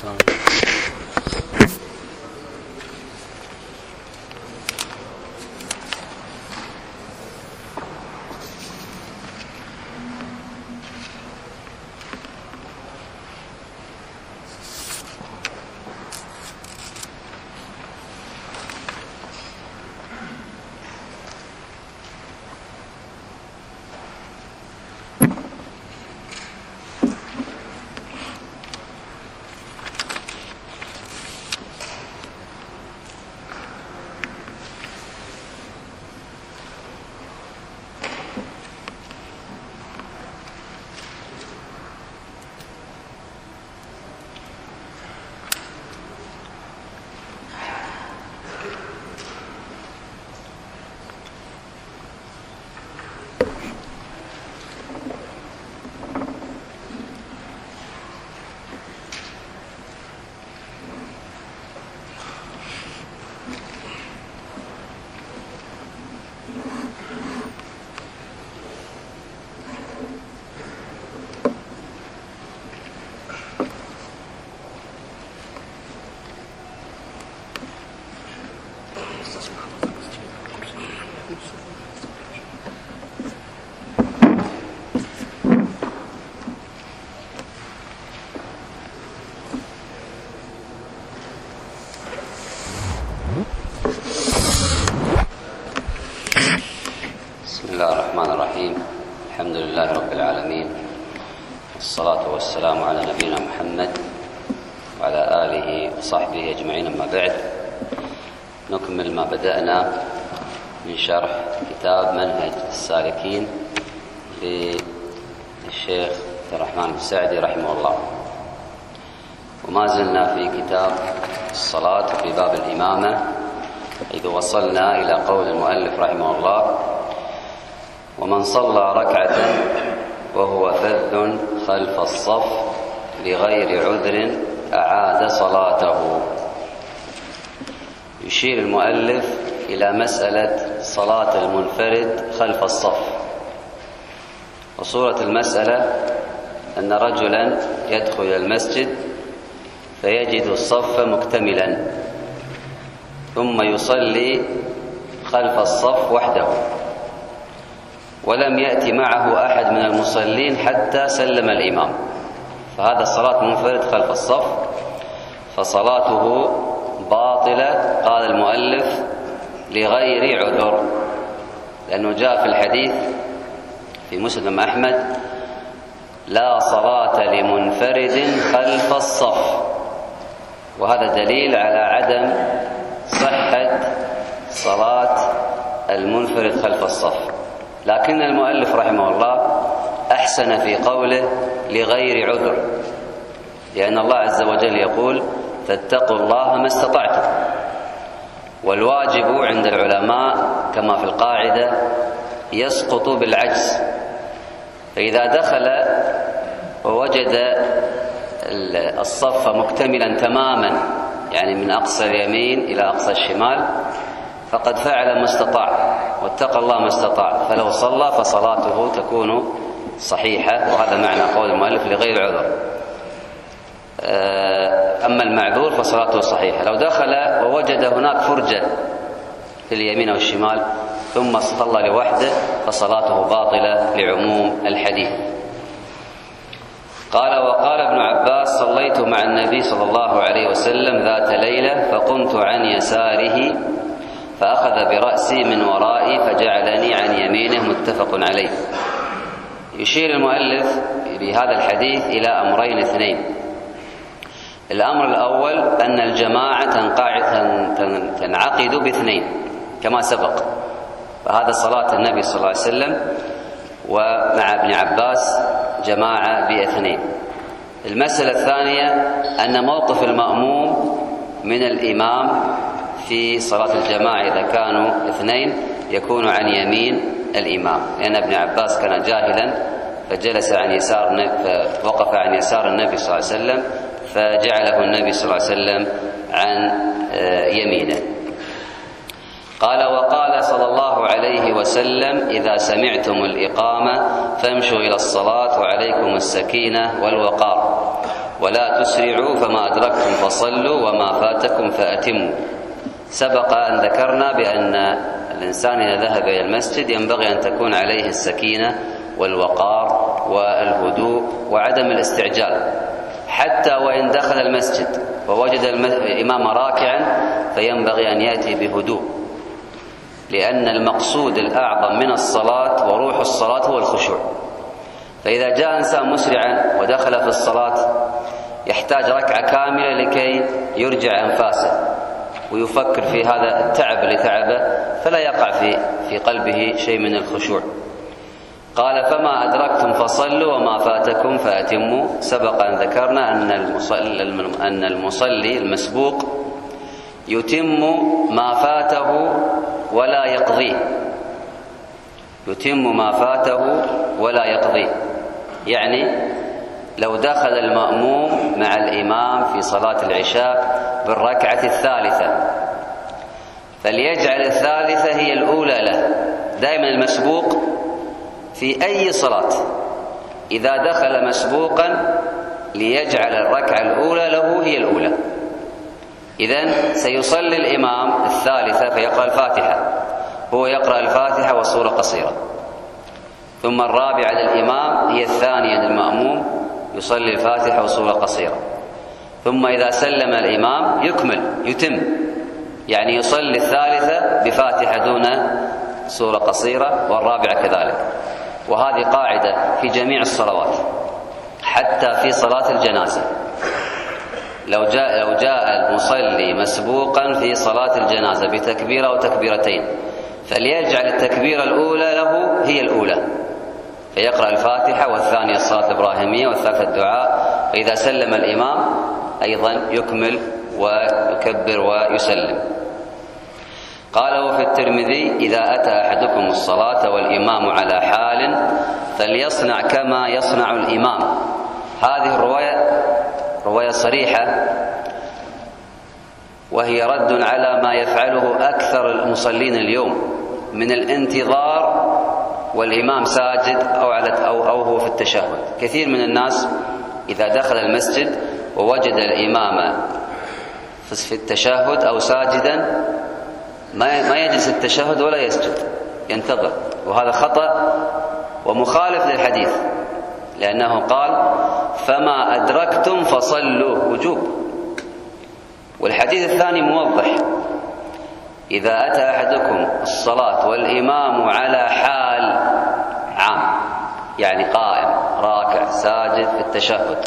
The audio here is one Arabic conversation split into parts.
Salve. كتاب منهج السالكين للشيخ عبد الرحمن بن سعدي رحمه الله. وما زلنا في كتاب الصلاة في باب الإمامة إذ وصلنا إلى قول المؤلف رحمه الله ومن صلى ركعة وهو فذ خلف الصف لغير عذر أعاد صلاته. يشير المؤلف إلى مسألة صلاة المنفرد خلف الصف. وصورة المسألة أن رجلا يدخل المسجد فيجد الصف مكتملا ثم يصلي خلف الصف وحده. ولم يأتي معه أحد من المصلين حتى سلم الإمام. فهذا الصلاة منفرد خلف الصف فصلاته باطلة. قال المؤلف لغير عذر. لأنه جاء في الحديث في مسلم أحمد لا صلاة لمنفرد خلف الصف. وهذا دليل على عدم صحة صلاة المنفرد خلف الصف. لكن المؤلف رحمه الله أحسن في قوله لغير عذر. لأن الله عز وجل يقول فاتقوا الله ما استطعتم. والواجب عند العلماء كما في القاعدة يسقط بالعجز. فإذا دخل ووجد الصف مكتملا تماما يعني من أقصى اليمين إلى أقصى الشمال فقد فعل ما استطاع واتقى الله ما استطاع. فلو صلى فصلاته تكون صحيحة وهذا معنى قول المؤلف لغير عذر أما المعذور فصلاته صحيحة. لو دخل ووجد هناك فرجة في اليمين والشمال ثم صلى لوحده فصلاته باطلة لعموم الحديث. قال وقال ابن عباس صليت مع النبي صلى الله عليه وسلم ذات ليلة فقمت عن يساره فأخذ برأسي من ورائي فجعلني عن يمينه متفق عليه. يشير المؤلف بهذا الحديث إلى أمرين اثنين. الأمر الأول أن الجماعة تنعقد باثنين كما سبق. فهذا صلاة النبي صلى الله عليه وسلم ومع ابن عباس جماعة باثنين. المسألة الثانية أن موقف المأموم من الإمام في صلاة الجماعة إذا كانوا اثنين يكون عن يمين الإمام. لأن ابن عباس كان جاهلا فجلس عن يسار فوقف عن يسار النبي صلى الله عليه وسلم فجعله النبي صلى الله عليه وسلم عن يمينه. قال وقال صلى الله عليه وسلم إذا سمعتم الإقامة فامشوا إلى الصلاة وعليكم السكينة والوقار. ولا تسرعوا فما أدركتم فصلوا وما فاتكم فأتموا. سبق أن ذكرنا بأن الإنسان إذا ذهب إلى المسجد ينبغي أن تكون عليه السكينة والوقار والهدوء وعدم الاستعجال. حتى وإن دخل المسجد ووجد الإمام راكعا فينبغي أن يأتي بهدوء. لأن المقصود الأعظم من الصلاة وروح الصلاة هو الخشوع. فإذا جاء إنسان مسرعا ودخل في الصلاة يحتاج ركعة كاملة لكي يرجع أنفاسه ويفكر في هذا التعب اللي تعبه فلا يقع في في قلبه شيء من الخشوع. قال فما أدركتم فصلوا وما فاتكم فأتموا. سبق أن ذكرنا أن المصلي, أن المصلي المسبوق يتم ما فاته ولا يقضيه يتم ما فاته ولا يقضيه يعني لو دخل المأموم مع الإمام في صلاة العشاء بالركعة الثالثة فليجعل الثالثة هي الأولى له. دائما المسبوق في أي صلاة. إذا دخل مسبوقا ليجعل الركعة الأولى له هي الأولى. إذا سيصلي الإمام الثالثة فيقرأ الفاتحة. هو يقرأ الفاتحة والصورة قصيرة. ثم الرابعة للإمام هي الثانية للمأموم يصلي الفاتحة والصورة قصيرة. ثم إذا سلم الإمام يكمل يتم. يعني يصلي الثالثة بفاتحة دون سورة قصيرة والرابعة كذلك. وهذه قاعدة في جميع الصلوات حتى في صلاة الجنازة. لو جاء لو جاء المصلي مسبوقا في صلاة الجنازة بتكبيرة أو تكبيرتين فليجعل التكبيرة الأولى له هي الأولى. فيقرأ الفاتحة والثانية الصلاة الإبراهيمية والثالثة الدعاء. فإذا سلم الإمام أيضا يكمل ويكبر ويسلم. قال وفي الترمذي إذا أتى أحدكم الصلاة والإمام على حال فليصنع كما يصنع الإمام. هذه الرواية رواية صريحة وهي رد على ما يفعله أكثر المصلين اليوم من الانتظار والإمام ساجد أو على أو أو هو في التشهد. كثير من الناس إذا دخل المسجد ووجد الإمام في التشهد أو ساجدا ما ما يجلس التشهد ولا يسجد ينتظر. وهذا خطأ ومخالف للحديث لأنه قال فما أدركتم فصلوا. وجوب. والحديث الثاني موضح. إذا أتى أحدكم الصلاة والإمام على حال عام يعني قائم راكع ساجد في التشهد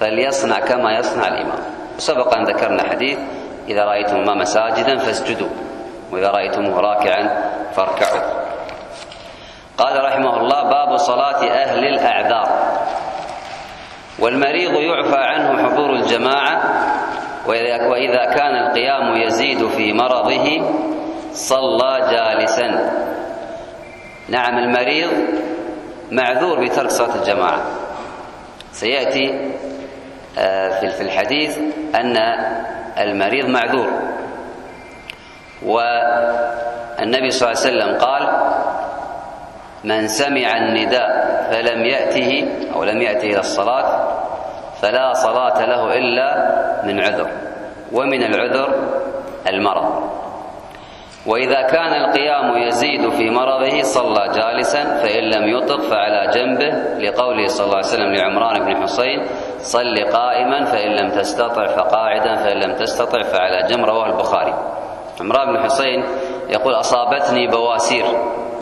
فليصنع كما يصنع الإمام. سبق أن ذكرنا حديث إذا رأيتم الإمام ساجدا فاسجدوا. وإذا رأيتموه راكعا فاركعوا. قال رحمه الله باب صلاة أهل الأعذار. والمريض يعفى عنه حضور الجماعة وإذا كان القيام يزيد في مرضه صلى جالسا. نعم المريض معذور بترك صلاة الجماعة. سيأتي آه، في الحديث أن المريض معذور. والنبي صلى الله عليه وسلم قال من سمع النداء فلم يأته أو لم يأته إلى الصلاة فلا صلاة له إلا من عذر ومن العذر المرض. وإذا كان القيام يزيد في مرضه صلى جالسا فإن لم يطق فعلى جنبه لقوله صلى الله عليه وسلم لعمران بن حسين صل قائما فإن لم تستطع فقاعدا فإن لم تستطع فعلى جنب رواه البخاري. عمران بن حسين يقول أصابتني بواسير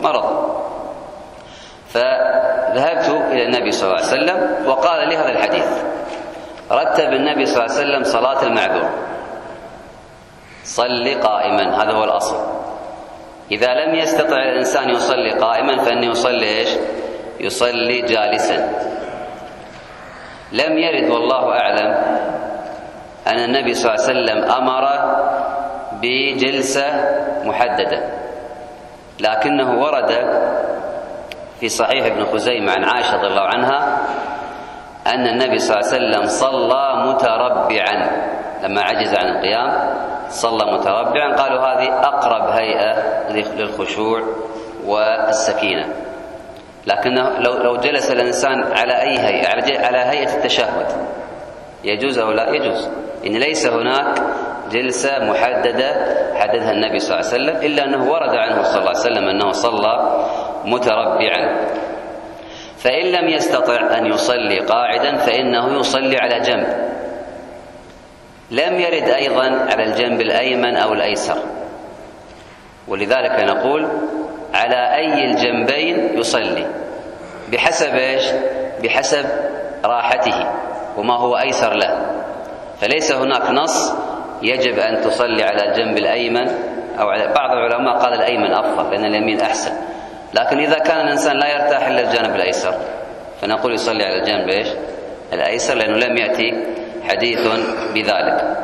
مرض. فذهبت إلى النبي صلى الله عليه وسلم وقال لي هذا الحديث رتب النبي صلى الله عليه وسلم صلاة المعذور. صل قائما هذا هو الأصل. إذا لم يستطع الإنسان يصلي قائما فإنه يصلي إيش؟ يصلي جالسا. لم يرد والله أعلم أن النبي صلى الله عليه وسلم أمر بجلسة محددة. لكنه ورد في صحيح ابن خزيمة عن عائشة رضي الله عنها أن النبي صلى الله عليه وسلم صلى متربعا. لما عجز عن القيام صلى متربعا. قالوا هذه أقرب هيئة للخشوع والسكينة. لكنه لو لو جلس الإنسان على أي هيئة على هيئة التشهد يجوز أو لا يجوز؟ إن ليس هناك جلسة محددة حددها النبي صلى الله عليه وسلم إلا أنه ورد عنه صلى الله عليه وسلم أنه صلى متربعا. فإن لم يستطع أن يصلي قاعدا فإنه يصلي على جنب. لم يرد أيضا على الجنب الأيمن أو الأيسر. ولذلك نقول على أي الجنبين يصلي. بحسب إيش؟ بحسب راحته. وما هو أيسر له. فليس هناك نص يجب أن تصلي على الجنب الأيمن أو على بعض العلماء قال الأيمن أفضل لأن اليمين أحسن. لكن إذا كان الإنسان لا يرتاح إلا الجانب الأيسر فنقول يصلي على الجانب إيش؟ الأيسر لأنه لم يأتي حديث بذلك.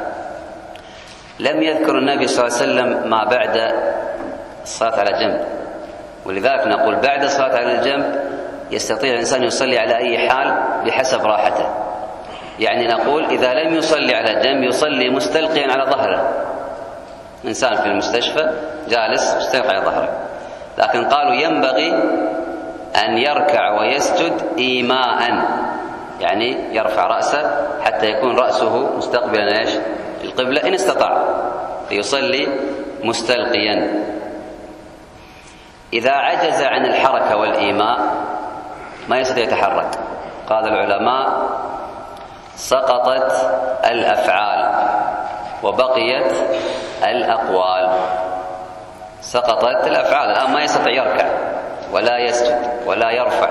لم يذكر النبي صلى الله عليه وسلم ما بعد الصلاة على جنب. ولذلك نقول بعد الصلاة على الجنب يستطيع الإنسان يصلي على أي حال بحسب راحته. يعني نقول إذا لم يصلي على الجنب يصلي مستلقيا على ظهره. إنسان في المستشفى جالس مستلقي على ظهره. لكن قالوا ينبغي أن يركع ويسجد إيماء. يعني يرفع رأسه حتى يكون رأسه مستقبلا إيش؟ القبلة إن استطاع. فيصلي مستلقيا. إذا عجز عن الحركة والإيماء ما يستطيع يتحرك. قال العلماء سقطت الأفعال وبقيت الأقوال. سقطت الأفعال. الآن ما يستطيع يركع ولا يسجد ولا يرفع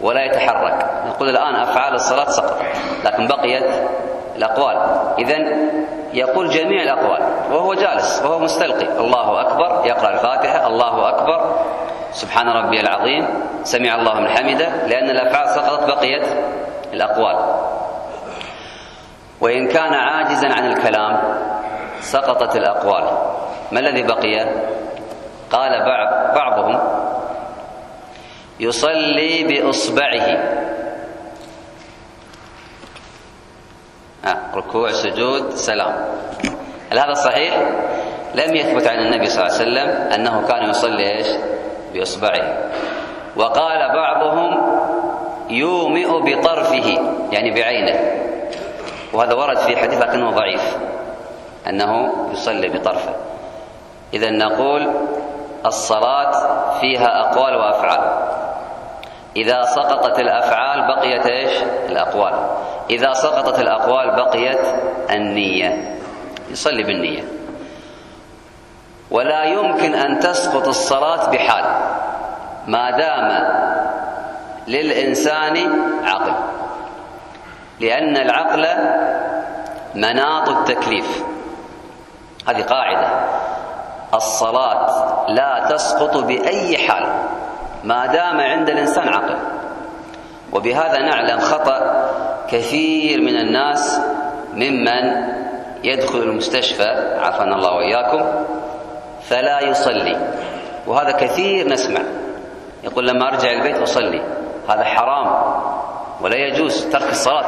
ولا يتحرك. نقول الآن أفعال الصلاة سقطت لكن بقيت الأقوال. اذا يقول جميع الأقوال وهو جالس وهو مستلقي. الله أكبر يقرأ الفاتحة. الله أكبر. سبحان ربي العظيم. سمع الله من حمده لأن الأفعال سقطت بقيت الأقوال. وإن كان عاجزا عن الكلام سقطت الأقوال. ما الذي بقي؟ قال بعض بعضهم يصلي بإصبعه. آه ركوع سجود سلام. هل هذا صحيح؟ لم يثبت عن النبي صلى الله عليه وسلم أنه كان يصلي إيش؟ بإصبعه. وقال بعضهم يومئ بطرفه يعني بعينه. وهذا ورد في حديث لكنه ضعيف أنه يصلي بطرفه. إذا نقول الصلاة فيها أقوال وأفعال. إذا سقطت الأفعال بقيت إيش؟ الأقوال. إذا سقطت الأقوال بقيت النية. يصلي بالنية. ولا يمكن أن تسقط الصلاة بحال. ما دام للإنسان عقل لأن العقل مناط التكليف. هذه قاعدة. الصلاة لا تسقط بأي حال ما دام عند الإنسان عقل. وبهذا نعلم خطأ كثير من الناس ممن يدخل المستشفى عافانا الله وإياكم فلا يصلي. وهذا كثير نسمع. يقول لما أرجع البيت أصلي. هذا حرام. ولا يجوز ترك الصلاة.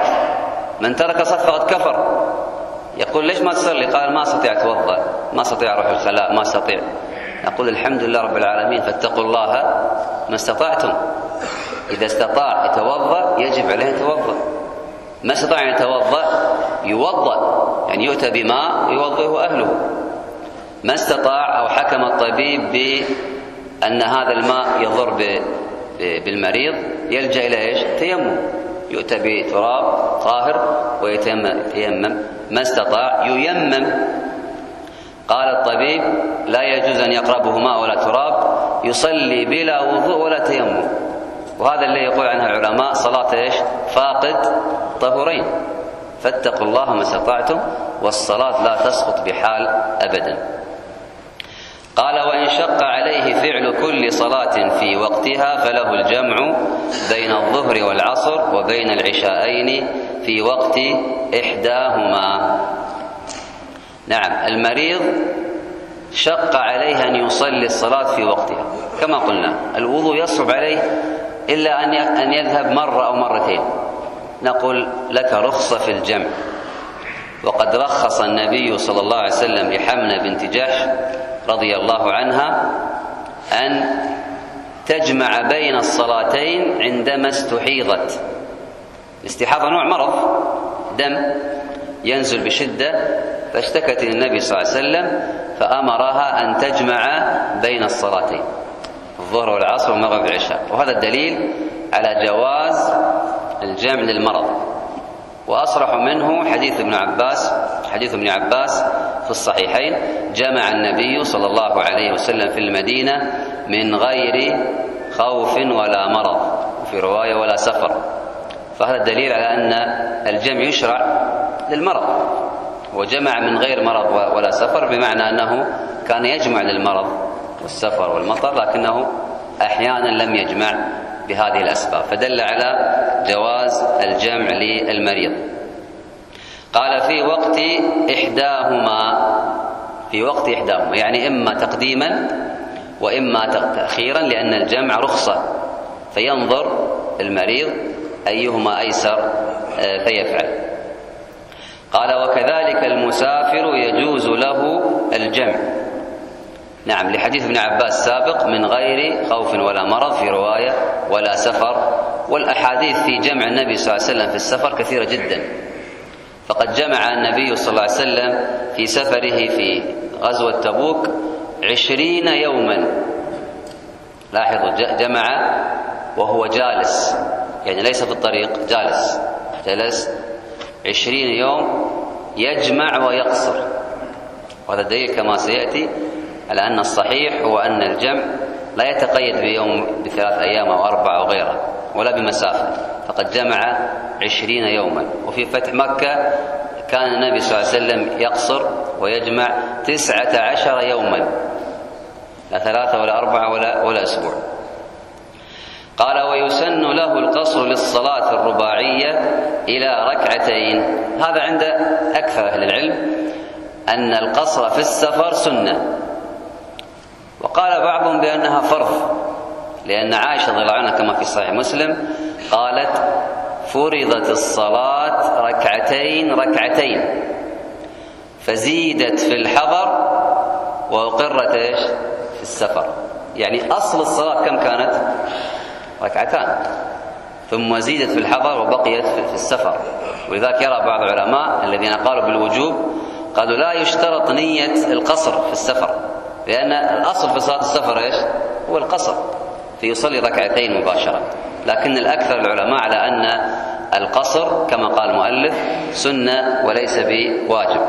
من ترك الصلاة فقد كفر. يقول ليش ما تصلي؟ قال ما أستطيع أتوضأ ما أستطيع أروح الخلاء ما أستطيع. نقول الحمد لله رب العالمين فاتقوا الله ما استطعتم. إذا استطاع يتوضأ يجب عليه يتوضأ. ما استطاع أن يتوضأ يوضأ يعني يؤتى بماء يوضئه أهله. ما استطاع أو حكم الطبيب بأن هذا الماء يضر بالمريض يلجأ إلى إيش؟ تيمم. يؤتى بتراب طاهر ويتيمم ما استطاع؟ ييمم. قال الطبيب لا يجوز أن يقربه ماء ولا تراب يصلي بلا وضوء ولا تيمم. وهذا اللي يقول عنها العلماء صلاة إيش؟ فاقد طهورين. فاتقوا الله ما استطعتم والصلاة لا تسقط بحال أبدا. قال وإن شق عليه فعل كل صلاة في وقتها فله الجمع بين الظهر والعصر وبين العشاءين في وقت إحداهما. نعم المريض شق عليه أن يصلي الصلاة في وقتها. كما قلنا الوضوء يصعب عليه إلا أن يذهب مرة أو مرتين. نقول لك رخصة في الجمع. وقد رخص النبي صلى الله عليه وسلم لحمنة بنت جحش رضي الله عنها أن تجمع بين الصلاتين عندما استحيضت. الاستحاضة نوع مرض الدم ينزل بشدة فاشتكت النبي صلى الله عليه وسلم فأمرها أن تجمع بين الصلاتين الظهر والعصر والمغرب والعشاء. وهذا الدليل على جواز الجمع للمرض. وأصرح منه حديث ابن عباس حديث ابن عباس في الصحيحين. جمع النبي صلى الله عليه وسلم في المدينة من غير خوف ولا مرض وفي رواية ولا سفر. فهذا دليل على أن الجمع يشرع للمرض. وجمع من غير مرض ولا سفر بمعنى أنه كان يجمع للمرض والسفر والمطر لكنه أحيانا لم يجمع بهذه الأسباب فدل على جواز الجمع للمريض. قال في وقت إحداهما في وقت إحداهما يعني إما تقديما وإما تأخيرا لأن الجمع رخصة فينظر المريض أيهما أيسر آه، فيفعل. قال وكذلك المسافر يجوز له الجمع. نعم لحديث ابن عباس سابق من غير خوف ولا مرض في رواية ولا سفر. والأحاديث في جمع النبي صلى الله عليه وسلم في السفر كثيرة جدا. فقد جمع النبي صلى الله عليه وسلم في سفره في غزوة تبوك عشرين يوما. لاحظوا جمع وهو جالس. يعني ليس في الطريق جالس. جلس عشرين يوم يجمع ويقصر. وهذا دليل كما سيأتي على أن الصحيح هو أن الجمع لا يتقيد بيوم بثلاث أيام أو أربعة أو غيرها ولا بمسافة. فقد جمع عشرين يوما. وفي فتح مكة كان النبي صلى الله عليه وسلم يقصر ويجمع تسعة عشر يوما. لا ثلاثة ولا أربعة ولا, ولا أسبوع. قال ويسن له القصر للصلاة الرباعية إلى ركعتين هذا عند أكثر أهل العلم أن القصر في السفر سنة. وقال بعضهم بأنها فرض لأن عائشة رضي الله عنها كما في صحيح مسلم قالت فرضت الصلاة ركعتين ركعتين فزيدت في الحضر وأقرت إيش؟ في السفر يعني أصل الصلاة كم كانت؟ ركعتان ثم زيدت في الحضر وبقيت في السفر ولذلك يرى بعض العلماء الذين قالوا بالوجوب قالوا لا يشترط نية القصر في السفر لأن الأصل في صلاة السفر إيش؟ هو القصر فيصلي ركعتين مباشرة. لكن الأكثر العلماء على أن القصر كما قال المؤلف سنة وليس بواجب.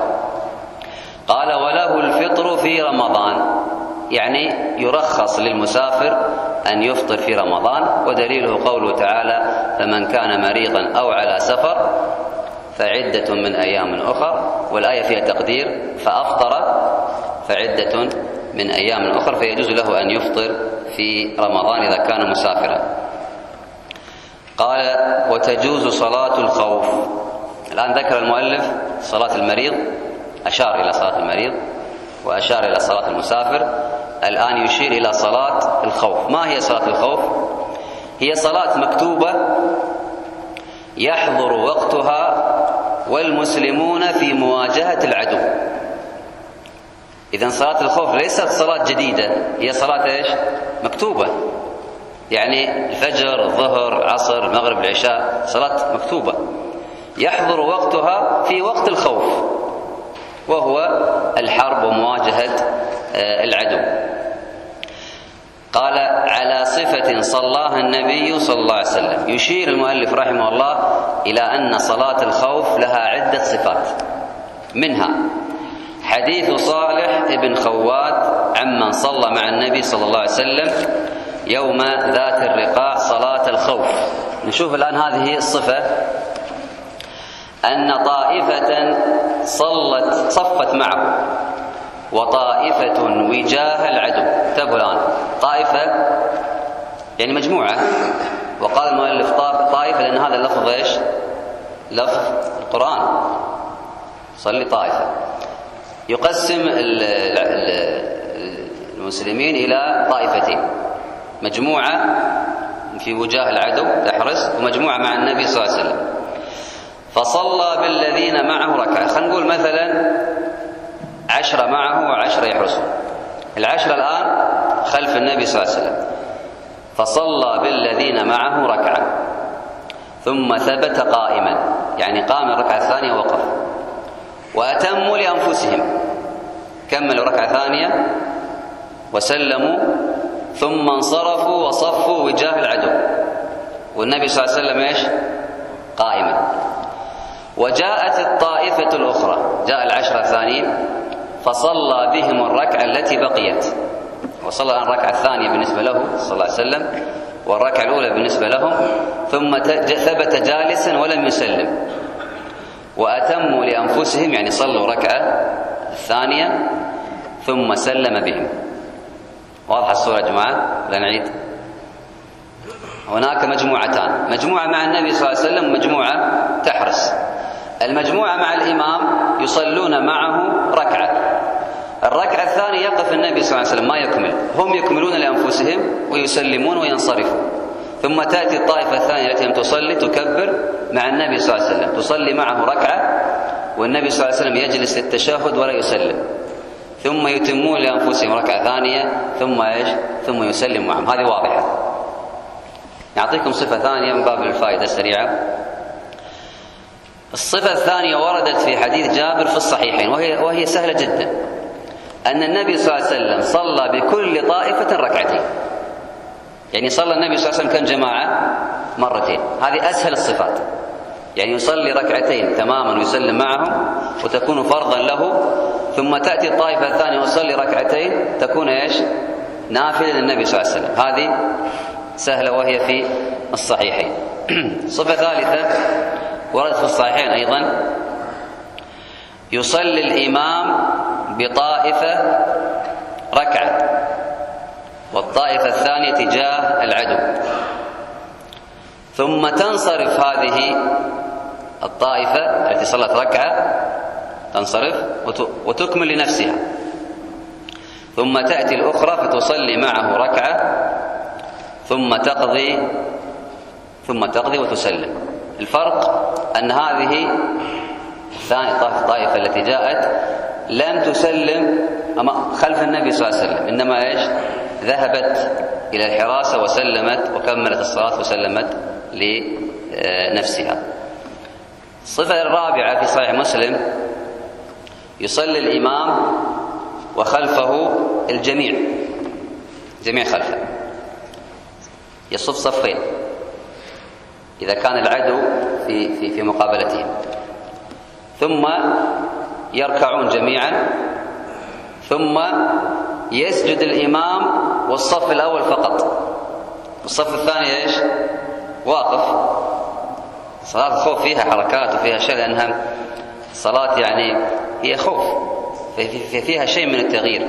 قال وله الفطر في رمضان. يعني يرخص للمسافر أن يفطر في رمضان ودليله قوله تعالى فمن كان مريضا أو على سفر فعدة من أيام أخر. والآية فيها تقدير فأفطر فعدة من أيام أخر فيجوز له أن يفطر في رمضان إذا كان مسافرا. قال وتجوز صلاة الخوف. الآن ذكر المؤلف صلاة المريض أشار إلى صلاة المريض وأشار إلى صلاة المسافر. الآن يشير إلى صلاة الخوف. ما هي صلاة الخوف؟ هي صلاة مكتوبة يحضر وقتها والمسلمون في مواجهة العدو. إذا صلاة الخوف ليست صلاة جديدة هي صلاة إيش؟ مكتوبة. يعني الفجر الظهر العصر المغرب العشاء صلاة مكتوبة. يحضر وقتها في وقت الخوف وهو الحرب ومواجهة آه، العدو. قال على صفة صلاها النبي صلى الله عليه وسلم. يشير المؤلف رحمه الله إلى أن صلاة الخوف لها عدة صفات منها حديث صالح بن خوات عمن صلى مع النبي صلى الله عليه وسلم يوم ذات الرقاع صلاة الخوف. نشوف الآن هذه الصفة. أن طائفة صلت صفت معه. وطائفة وجاه العدو. انتبهوا الآن. طائفة يعني مجموعة. وقال المؤلف طائفة لأن هذا اللفظ إيش؟ لفظ القرآن. صلي طائفة. يقسم المسلمين إلى طائفتين. مجموعة في وجاه العدو تحرس ومجموعة مع النبي صلى الله عليه وسلم. فصلى بالذين معه ركعة. خلينا نقول مثلا عشرة معه وعشرة يحرسون. العشرة الآن خلف النبي صلى الله عليه وسلم. فصلى بالذين معه ركعة. ثم ثبت قائما. يعني قام الركعة الثانية ووقف. وأتموا لأنفسهم. كملوا ركعة ثانية وسلموا ثم انصرفوا وصفوا وجاه العدو. والنبي صلى الله عليه وسلم إيش؟ قائما. وجاءت الطائفة الأخرى جاء العشرة الثانيين فصلى بهم الركعة التي بقيت. وصلى الركعة الثانية بالنسبة له صلى الله عليه وسلم والركعة الأولى بالنسبة لهم ثم ثبت جالسا ولم يسلم. وأتموا لأنفسهم يعني صلوا ركعة الثانية ثم سلم بهم. واضحة الصورة يا جماعة؟ لا نعيد. هناك مجموعتان. مجموعة مع النبي صلى الله عليه وسلم ومجموعة تحرس. المجموعة مع الإمام يصلون معه ركعة. الركعة الثانية يقف النبي صلى الله عليه وسلم ما يكمل. هم يكملون لأنفسهم ويسلمون وينصرفون. ثم تأتي الطائفة الثانية التي لم تصلي تكبر مع النبي صلى الله عليه وسلم. تصلي معه ركعة والنبي صلى الله عليه وسلم يجلس للتشهد ولا يسلم. ثم يتمون لأنفسهم ركعة ثانية ثم إيش؟ ثم يسلم معهم. هذه واضحة. يعطيكم صفة ثانية من باب الفائدة السريعة. الصفة الثانية وردت في حديث جابر في الصحيحين وهي وهي سهلة جدا. أن النبي صلى الله عليه وسلم صلى بكل طائفة ركعتين. يعني صلى النبي صلى الله عليه وسلم كم جماعة مرتين. هذه أسهل الصفات. يعني يصلي ركعتين تماما ويسلم معهم وتكون فرضا له ثم تأتي الطائفة الثانية ويصلي ركعتين تكون إيش؟ نافلة للنبي صلى الله عليه وسلم. هذه سهلة وهي في الصحيحين. صفة ثالثة وردت في الصحيحين أيضا. يصلي الإمام بطائفة ركعة. والطائفة الثانية تجاه العدو. ثم تنصرف هذه الطائفة التي صلت ركعة تنصرف وتكمل لنفسها. ثم تأتي الأخرى فتصلي معه ركعة ثم تقضي ثم تقضي وتسلم. الفرق أن هذه الثانية الطائفة التي جاءت لم تسلم خلف النبي صلى الله عليه وسلم. إنما إيش؟ ذهبت إلى الحراسة وسلمت وكملت الصلاة وسلمت لنفسها. الصفة الرابعة في صحيح مسلم يصلي الإمام وخلفه الجميع جميع خلفه. يصف صفين إذا كان العدو في في في مقابلتهم. ثم يركعون جميعا. ثم يسجد الإمام والصف الأول فقط. الصف الثاني إيش؟ واقف. صلاة الخوف فيها حركات وفيها شيء لأنها صلاة يعني هي خوف. فيها شيء من التغيير.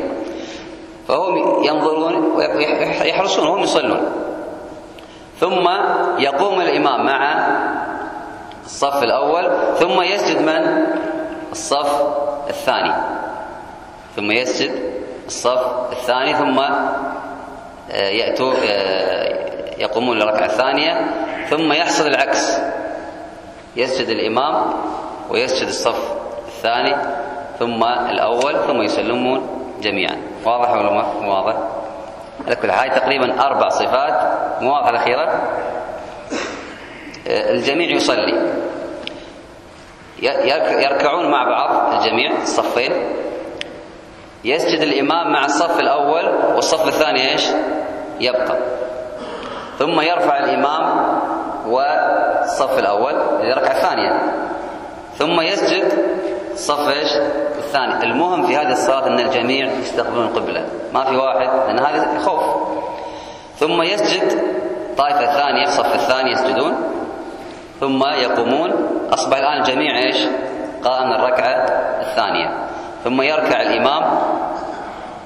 فهم ينظرون ويحرصون وهم يصلون. ثم يقوم الإمام مع الصف الأول. ثم يسجد من؟ الصف الثاني. ثم يسجد الصف الثاني ثم آه، يأتوا آه، يقومون للركعة الثانية ثم يحصل العكس. يسجد الإمام ويسجد الصف الثاني ثم الأول ثم يسلمون جميعا. واضح ولا ما؟ واضح؟ على كل هاي تقريبا أربع صفات. مو واضحة الأخيرة. آه، الجميع يصلي. يركعون مع بعض الجميع الصفين. يسجد الإمام مع الصف الأول والصف الثاني إيش؟ يبقى. ثم يرفع الإمام والصف الأول الركعة الثانية ثم يسجد الصف إيش؟ الثاني، المهم في هذه الصلاة أن الجميع يستقبلون القبلة، ما في واحد لأن هذا خوف. ثم يسجد الطائفة الثانية الصف الثاني يسجدون. ثم يقومون أصبح الآن الجميع إيش؟ قائم الركعة الثانية. ثم يركع الإمام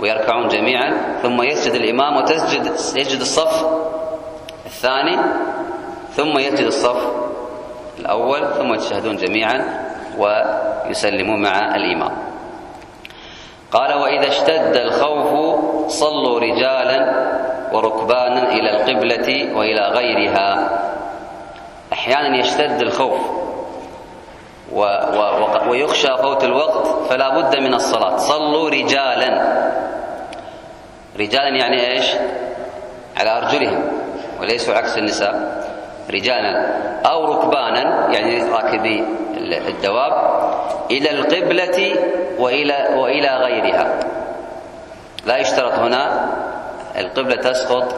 ويركعون جميعا. ثم يسجد الإمام وتسجد يسجد الصف الثاني. ثم يسجد الصف الأول. ثم يتشهدون جميعا ويسلمون مع الإمام. قال وإذا اشتد الخوف صلوا رجالا وركبانا إلى القبلة وإلى غيرها. أحيانا يشتد الخوف و و ويخشى فوت الوقت فلا بد من الصلاة. صلوا رجالا. رجالا يعني إيش؟ على أرجلهم وليسوا عكس النساء. رجالا أو ركبانا يعني راكبي الدواب إلى القبلة وإلى, وإلى غيرها. لا يشترط هنا القبلة تسقط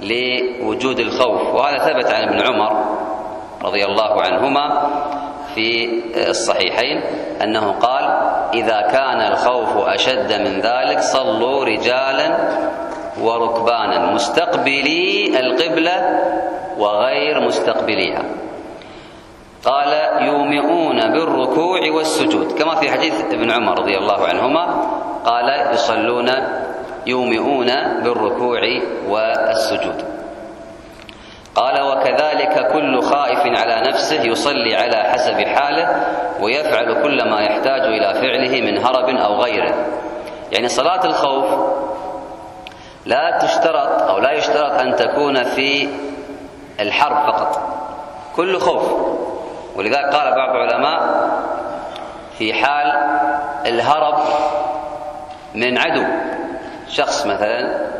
لوجود الخوف. وهذا ثبت عن ابن عمر. رضي الله عنهما في الصحيحين أنه قال إذا كان الخوف أشد من ذلك صلوا رجالا وركبانا مستقبلي القبلة وغير مستقبليها. قال يومئون بالركوع والسجود. كما في حديث ابن عمر رضي الله عنهما قال يصلون يومئون بالركوع والسجود. قال وكذلك كل خائف على نفسه يصلي على حسب حاله ويفعل كل ما يحتاج إلى فعله من هرب أو غيره. يعني صلاة الخوف لا تشترط أو لا يشترط أن تكون في الحرب فقط. كل خوف. ولذلك قال بعض العلماء في حال الهرب من عدو. شخص مثلا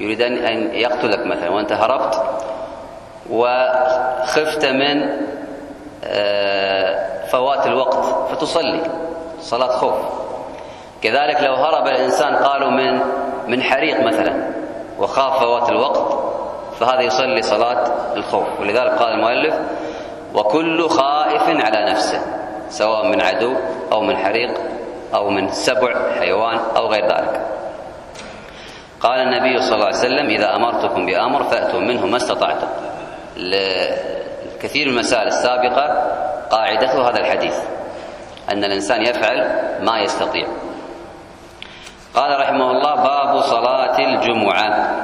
يريد ان يقتلك مثلا وأنت هربت. وخفت من آه، فوات الوقت فتصلي صلاة خوف. كذلك لو هرب الإنسان قالوا من من حريق مثلا وخاف فوات الوقت فهذا يصلي صلاة الخوف. ولذلك قال المؤلف وكل خائف على نفسه سواء من عدو أو من حريق أو من سبع حيوان أو غير ذلك. قال النبي صلى الله عليه وسلم إذا أمرتكم بأمر فأتوا منه ما استطعتم. لكثير من المسائل السابقة قاعدته هذا الحديث أن الإنسان يفعل ما يستطيع. قال رحمه الله باب صلاة الجمعة.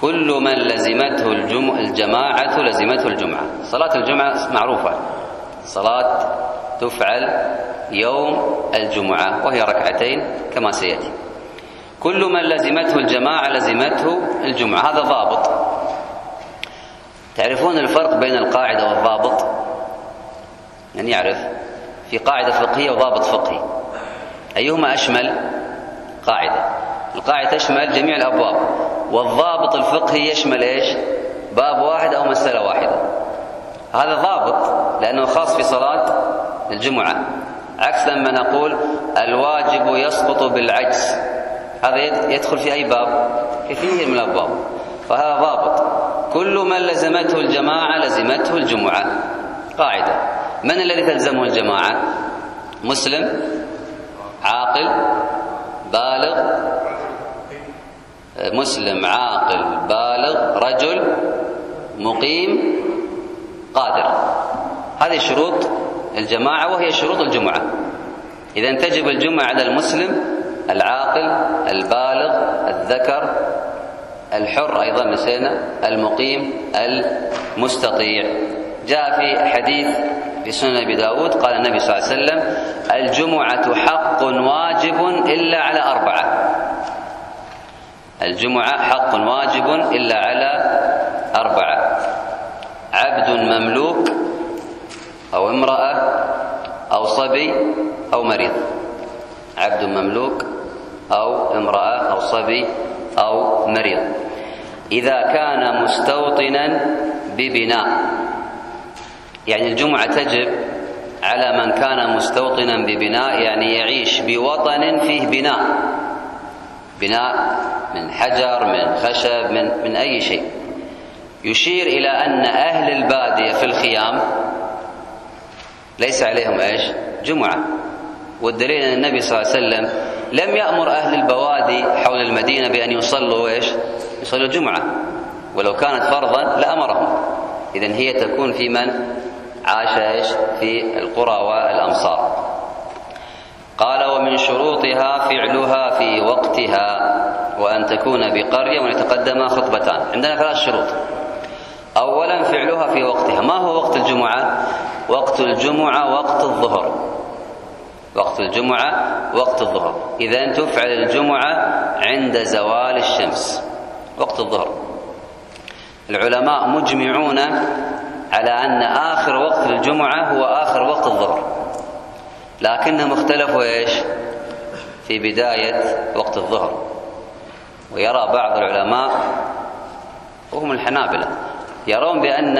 كل من لزمته الجمع الجماعة لزمته الجمعة. صلاة الجمعة معروفة. صلاة تفعل يوم الجمعة وهي ركعتين كما سيأتي. كل من لزمته الجماعة لزمته الجمعة. هذا ضابط. تعرفون الفرق بين القاعدة والضابط؟ من يعرف؟ في قاعدة فقهية وضابط فقهي. أيهما أشمل؟ قاعدة. القاعدة تشمل جميع الأبواب. والضابط الفقهي يشمل إيش؟ باب واحد أو مسألة واحدة. هذا ضابط لأنه خاص في صلاة الجمعة. عكس لما نقول الواجب يسقط بالعجز. هذا يدخل في أي باب؟ كثير من الأبواب. فهذا ضابط. كل من لزمته الجماعة لزمته الجمعة. قاعدة. من الذي تلزمه الجماعة؟ مسلم عاقل بالغ مسلم عاقل بالغ رجل مقيم قادر. هذه شروط الجماعة وهي شروط الجمعة. إذا تجب الجمعة على المسلم العاقل البالغ الذكر الحر أيضا نسينا المقيم المستطيع. جاء في حديث في سنن أبي داود قال النبي صلى الله عليه وسلم الجمعة حق واجب إلا على أربعة. الجمعة حق واجب إلا على أربعة. عبد مملوك أو امرأة أو صبي أو مريض. عبد مملوك أو امرأة أو صبي أو مريض. إذا كان مستوطنا ببناء. يعني الجمعة تجب على من كان مستوطنا ببناء يعني يعيش بوطن فيه بناء. بناء من حجر من خشب من من أي شيء. يشير إلى أن أهل البادية في الخيام ليس عليهم إيش؟ جمعة. والدليل أن النبي صلى الله عليه وسلم لم يأمر أهل البوادي حول المدينة بأن يصلوا إيش؟ يصلوا الجمعة. ولو كانت فرضا لأمرهم. إذا هي تكون في من؟ عاش إيش؟ في القرى والأمصار. قال ومن شروطها فعلها في وقتها وأن تكون بقرية وأن يتقدم خطبتان. عندنا ثلاث شروط. أولا فعلها في وقتها. ما هو وقت الجمعة؟ وقت الجمعة وقت الظهر. وقت الجمعة وقت الظهر. إذا تفعل الجمعة عند زوال الشمس. وقت الظهر. العلماء مجمعون على أن آخر وقت الجمعة هو آخر وقت الظهر. لكنهم اختلفوا إيش؟ في بداية وقت الظهر. ويرى بعض العلماء وهم الحنابلة يرون بأن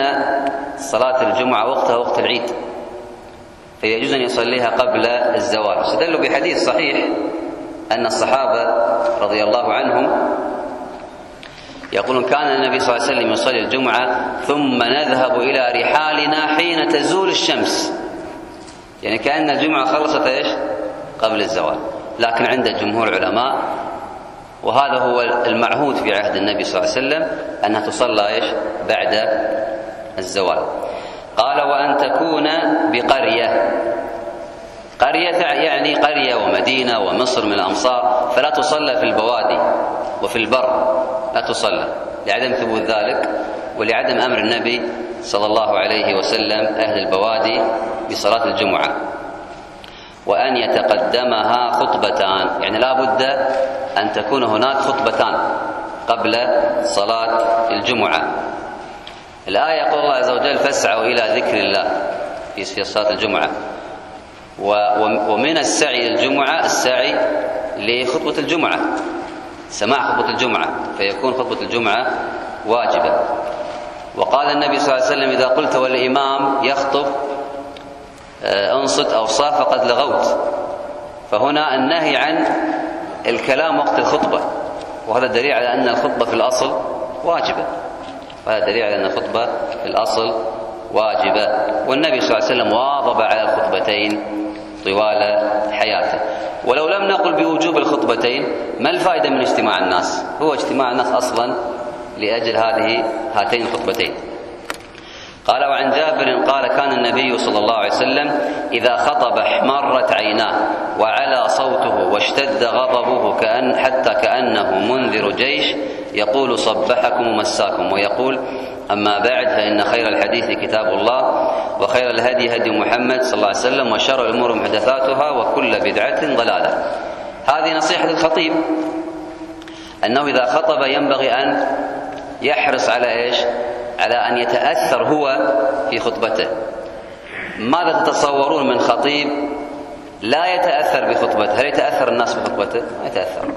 صلاة الجمعة وقتها وقت العيد. فيجوز أن يصليها قبل الزوال. استدلوا بحديث صحيح أن الصحابة رضي الله عنهم يقولون كان النبي صلى الله عليه وسلم يصلي الجمعة ثم نذهب إلى رحالنا حين تزول الشمس. يعني كأن الجمعة خلصت إيش؟ قبل الزوال. لكن عند جمهور العلماء وهذا هو المعهود في عهد النبي صلى الله عليه وسلم أنها تصلى إيش؟ بعد الزوال. قال وأن تكون بقرية. قرية يعني قرية ومدينة ومصر من الأمصار فلا تصلى في البوادي وفي البر لا تصلى لعدم ثبوت ذلك ولعدم أمر النبي صلى الله عليه وسلم أهل البوادي بصلاة الجمعة. وأن يتقدمها خطبتان يعني لا بد أن تكون هناك خطبتان قبل صلاة الجمعة. الآية يقول الله عز وجل فاسعوا إلى ذكر الله في صلاة الجمعة. ومن السعي للجمعة السعي لخطبة الجمعة. سماع خطبة الجمعة فيكون خطبة الجمعة واجبة. وقال النبي صلى الله عليه وسلم إذا قلت والإمام يخطب آه، أنصت أو صاف فقد لغوت. فهنا النهي عن الكلام وقت الخطبة. وهذا دليل على أن الخطبة في الأصل واجبة. وهذا دليل على أن الخطبة في الأصل واجبة. والنبي صلى الله عليه وسلم واظب على الخطبتين طوال حياته. ولو لم نقل بوجوب الخطبتين ما الفائدة من اجتماع الناس؟ هو اجتماع الناس أصلا لأجل هذه هاتين الخطبتين. قال وعن جابر قال كان النبي صلى الله عليه وسلم إذا خطب احمرت عيناه وعلى صوته واشتد غضبه كأن حتى كأنه منذر جيش يقول صبحكم ومساكم ويقول أما بعد فإن خير الحديث كتاب الله وخير الهدي هدي محمد صلى الله عليه وسلم وشر الأمور محدثاتها وكل بدعة ضلالة. هذه نصيحة الخطيب. أنه إذا خطب ينبغي أن يحرص على إيش؟ على أن يتأثر هو في خطبته. ماذا تتصورون من خطيب لا يتأثر بخطبته؟ هل يتأثر الناس بخطبته؟ ما يتأثر.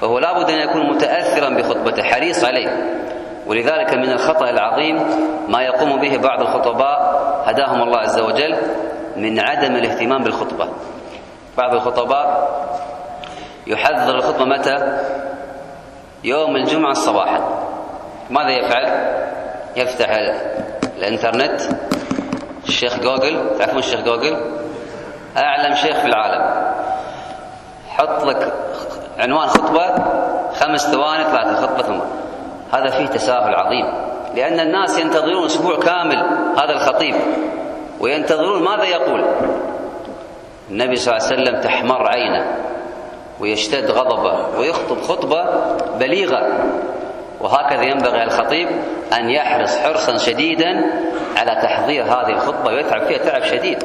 فهو لابد أن يكون متأثرا بخطبته حريص عليه. ولذلك من الخطأ العظيم ما يقوم به بعض الخطباء هداهم الله عز وجل من عدم الاهتمام بالخطبة. بعض الخطباء يحذر الخطبة متى؟ يوم الجمعة صباحا ماذا يفعل؟ يفتح الإنترنت. الشيخ جوجل تعرفون الشيخ جوجل؟ أعلم شيخ في العالم. حط لك عنوان خطبة خمس ثواني طلعت الخطبة ثم. هذا فيه تساهل عظيم. لأن الناس ينتظرون أسبوع كامل هذا الخطيب وينتظرون ماذا يقول. النبي صلى الله عليه وسلم تحمر عينه ويشتد غضبه ويخطب خطبة بليغة. وهكذا ينبغي الخطيب أن يحرص حرصا شديدا على تحضير هذه الخطبة ويتعب فيها تعب شديد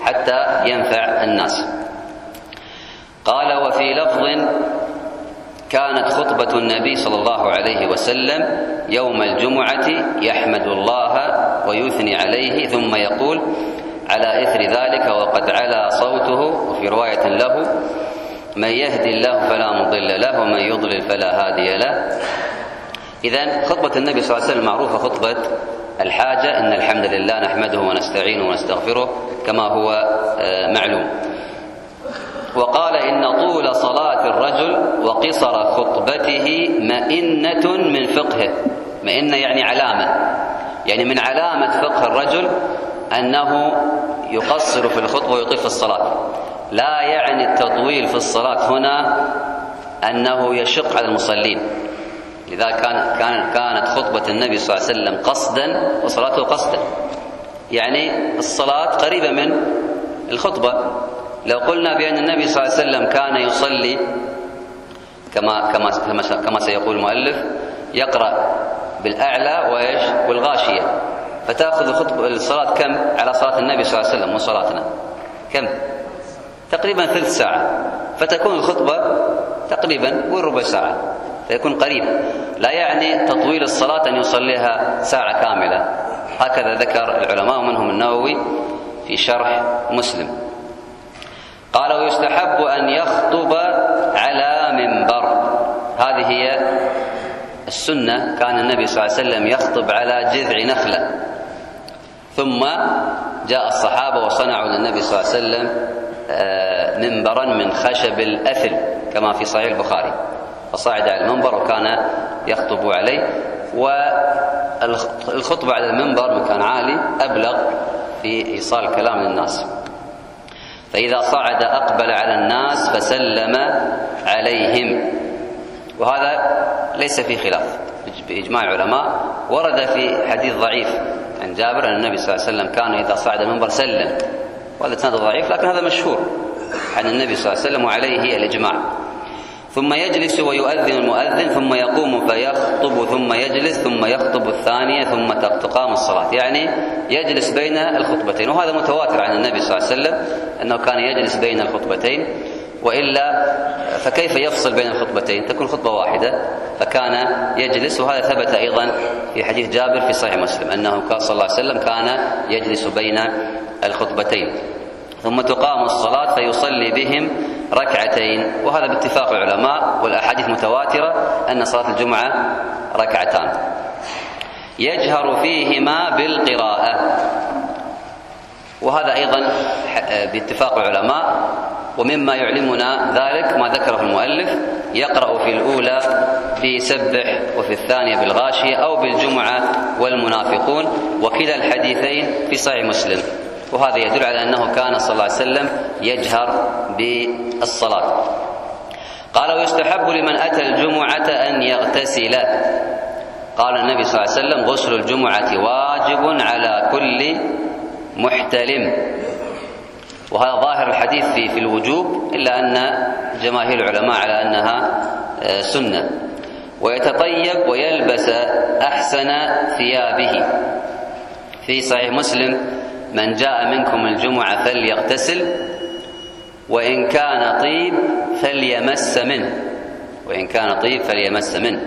حتى ينفع الناس. قال وفي لفظ كانت خطبة النبي صلى الله عليه وسلم يوم الجمعة يحمد الله ويثني عليه ثم يقول على إثر ذلك وقد علا صوته وفي رواية له من يهدي الله فلا مضل له ومن يضلل فلا هادي له. إذا خطبة النبي صلى الله عليه وسلم معروفة خطبة الحاجة إن الحمد لله نحمده ونستعينه ونستغفره كما هو آه، معلوم. وقال إن طول صلاة الرجل وقصر خطبته مئنة من فقهه مئنة يعني علامة. يعني من علامة فقه الرجل أنه يقصر في الخطبة ويطيل في الصلاة. لا يعني التطويل في الصلاة هنا أنه يشق على المصلين. لذا كان كان كانت خطبة النبي صلى الله عليه وسلم قصدا وصلاته قصدا. يعني الصلاة قريبة من الخطبة. لو قلنا بأن النبي صلى الله عليه وسلم كان يصلي كما كما كما سيقول المؤلف يقرأ بالأعلى وإيش؟ والغاشية. فتأخذ خطبة الصلاة كم؟ على صلاة النبي صلى الله عليه وسلم وصلاتنا كم؟ تقريبا ثلث ساعة. فتكون الخطبة تقريبا وربع ساعة؟ فيكون قريب. لا يعني تطويل الصلاة أن يصليها ساعة كاملة. هكذا ذكر العلماء منهم النووي في شرح مسلم. قال ويستحب أن يخطب على منبر. هذه هي السنة. كان النبي صلى الله عليه وسلم يخطب على جذع نخلة. ثم جاء الصحابة وصنعوا للنبي صلى الله عليه وسلم آه، منبرا من خشب الأثل كما في صحيح البخاري. فصعد على المنبر وكان يخطب عليه والخطبة على المنبر مكان عالي أبلغ في إيصال الكلام للناس فإذا صعد أقبل على الناس فسلم عليهم. وهذا ليس في خلاف بإجماع العلماء. ورد في حديث ضعيف عن جابر أن النبي صلى الله عليه وسلم كان إذا صعد المنبر سلم. وهذا اسناد ضعيف لكن هذا مشهور عن النبي صلى الله عليه وسلم وعليه الإجماع. ثم يجلس ويؤذن المؤذن ثم يقوم فيخطب ثم يجلس ثم يخطب الثانية ثم تقام الصلاة. يعني يجلس بين الخطبتين. وهذا متواتر عن النبي صلى الله عليه وسلم أنه كان يجلس بين الخطبتين. وإلا فكيف يفصل بين الخطبتين؟ تكون خطبة واحدة فكان يجلس. وهذا ثبت أيضا في حديث جابر في صحيح مسلم أنه صلى الله عليه وسلم كان يجلس بين الخطبتين. ثم تقام الصلاة فيصلي بهم ركعتين. وهذا باتفاق العلماء والأحاديث متواترة أن صلاة الجمعة ركعتان. يجهر فيهما بالقراءة. وهذا أيضا باتفاق العلماء. ومما يعلمنا ذلك ما ذكره المؤلف يقرأ في الأولى بسبح وفي الثانية بالغاشية أو بالجمعة والمنافقون. وكلا الحديثين في صحيح مسلم. وهذا يدل على أنه كان صلى الله عليه وسلم يجهر بالصلاة. قال ويستحب لمن أتى الجمعة أن يغتسل. قال النبي صلى الله عليه وسلم غسل الجمعة واجب على كل محتلم. وهذا ظاهر الحديث في في الوجوب إلا أن جماهير العلماء على أنها آه، سنة. ويتطيب ويلبس أحسن ثيابه. في صحيح مسلم من جاء منكم الجمعة فليغتسل وإن كان طيب فليمس منه وإن كان طيب فليمس منه.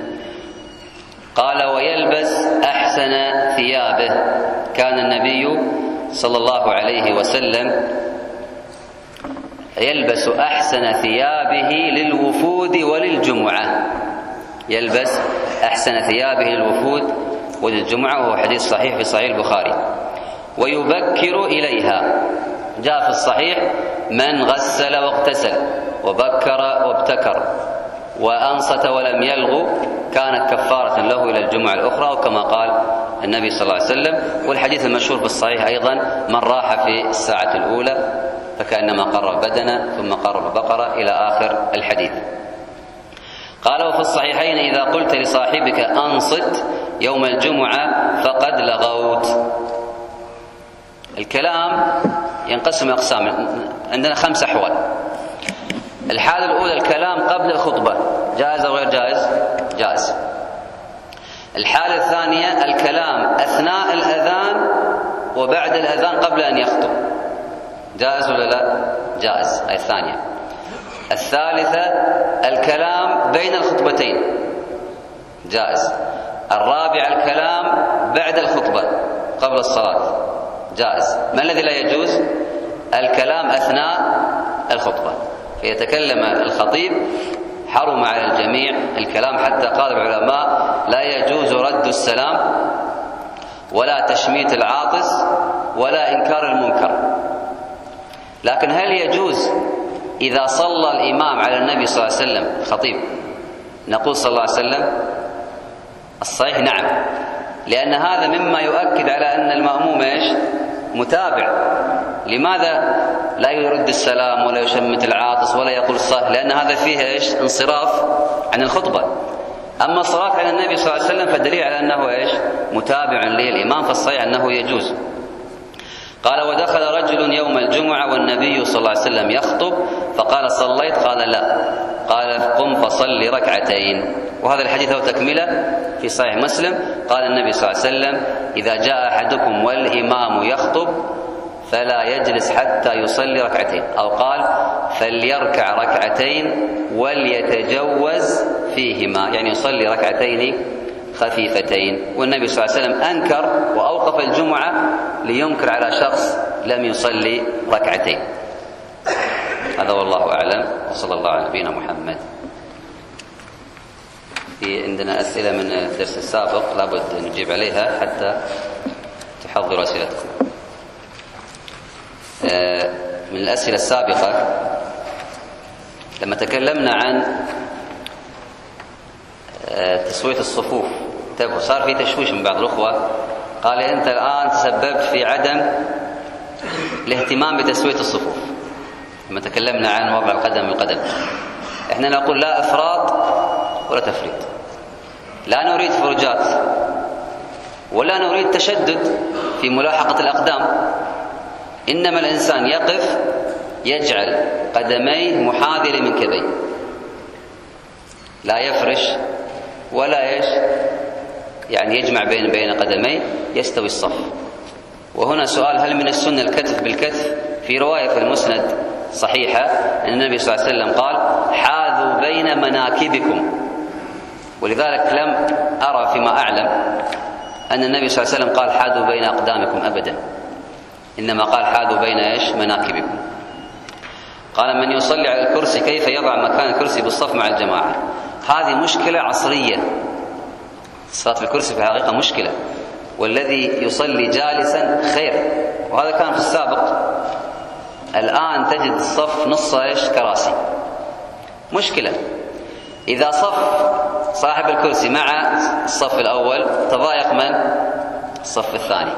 قال ويلبس أحسن ثيابه. كان النبي صلى الله عليه وسلم يلبس أحسن ثيابه للوفود وللجمعة. يلبس أحسن ثيابه للوفود وللجمعة وهو حديث صحيح في صحيح البخاري. ويبكر إليها. جاء في الصحيح من غسل واغتسل. وبكر وابتكر. وأنصت ولم يلغو كانت كفارة له إلى الجمعة الأخرى. وكما قال النبي صلى الله عليه وسلم والحديث المشهور في الصحيح أيضا من راح في الساعة الأولى فكأنما قرب بدنه ثم قرب بقرة إلى آخر الحديث. قال وفي الصحيحين إذا قلت لصاحبك أنصت يوم الجمعة فقد لغوت. الكلام ينقسم أقسام. عندنا خمس أحوال. الحالة الأولى الكلام قبل الخطبة. جائز أو غير جائز؟ جائز. الحالة الثانية الكلام أثناء الأذان وبعد الأذان قبل أن يخطب. جائز ولا لا؟ جائز. هاي الثانية. الثالثة الكلام بين الخطبتين. جائز. الرابع الكلام بعد الخطبة قبل الصلاة. جائز. ما الذي لا يجوز؟ الكلام أثناء الخطبة. فيتكلم الخطيب حرم على الجميع الكلام حتى قال العلماء لا يجوز رد السلام ولا تشميت العاطس ولا إنكار المنكر. لكن هل يجوز إذا صلى الإمام على النبي صلى الله عليه وسلم؟ الخطيب نقول صلى الله عليه وسلم؟ الصحيح نعم. لأن هذا مما يؤكد على أن المأموم إيش؟ متابع. لماذا لا يرد السلام ولا يشمت العاطس ولا يقول الصلاة؟ لأن هذا فيه إيش؟ انصراف عن الخطبة. أما الصلاة على النبي صلى الله عليه وسلم فدليل على أنه إيش؟ متابع للإمام فالصحيح أنه يجوز. قال ودخل رجل يوم الجمعة والنبي صلى الله عليه وسلم يخطب فقال صليت؟ قال لا. قال قم فصل ركعتين. وهذا الحديث له تكملة في صحيح مسلم. قال النبي صلى الله عليه وسلم إذا جاء أحدكم والإمام يخطب فلا يجلس حتى يصلي ركعتين. أو قال فليركع ركعتين وليتجوز فيهما. يعني يصلي ركعتين خفيفتين. والنبي صلى الله عليه وسلم أنكر وأوقف الجمعة لينكر على شخص لم يصلي ركعتين. هذا والله أعلم. وصلى الله على نبينا محمد. في عندنا أسئلة من الدرس السابق لابد نجيب عليها حتى تحضروا أسئلتكم. آه، من الأسئلة السابقة لما تكلمنا عن آه، تسوية الصفوف انتبهوا صار في تشويش من بعض الأخوة. قال أنت الآن تسببت في عدم الاهتمام بتسوية الصفوف. لما تكلمنا عن وضع القدم بالقدم إحنا نقول لا أفراط ولا تفريط. لا نريد فرجات ولا نريد تشدد في ملاحقة الأقدام. إنما الإنسان يقف يجعل قدميه محاذية من كبيه لا يفرش ولا إيش؟ يعني يجمع بين بين قدميه يستوي الصف. وهنا سؤال هل من السنة الكتف بالكتف؟ في رواية في المسند صحيحة أن النبي صلى الله عليه وسلم قال حاذوا بين مناكبكم. ولذلك لم أرى فيما أعلم أن النبي صلى الله عليه وسلم قال حاذوا بين أقدامكم. أبدا. إنما قال حاذوا بين إيش؟ مناكبكم. قال من يصلي على الكرسي كيف يضع مكان الكرسي بالصف مع الجماعة؟ هذه مشكلة عصرية. الصلاة الكرسي في الحقيقة مشكلة. والذي يصلي جالسا خير. وهذا كان في السابق. الآن تجد الصف نص إيش؟ كراسي. مشكلة. إذا صف صاحب الكرسي مع الصف الأول تضايق من؟ الصف الثاني.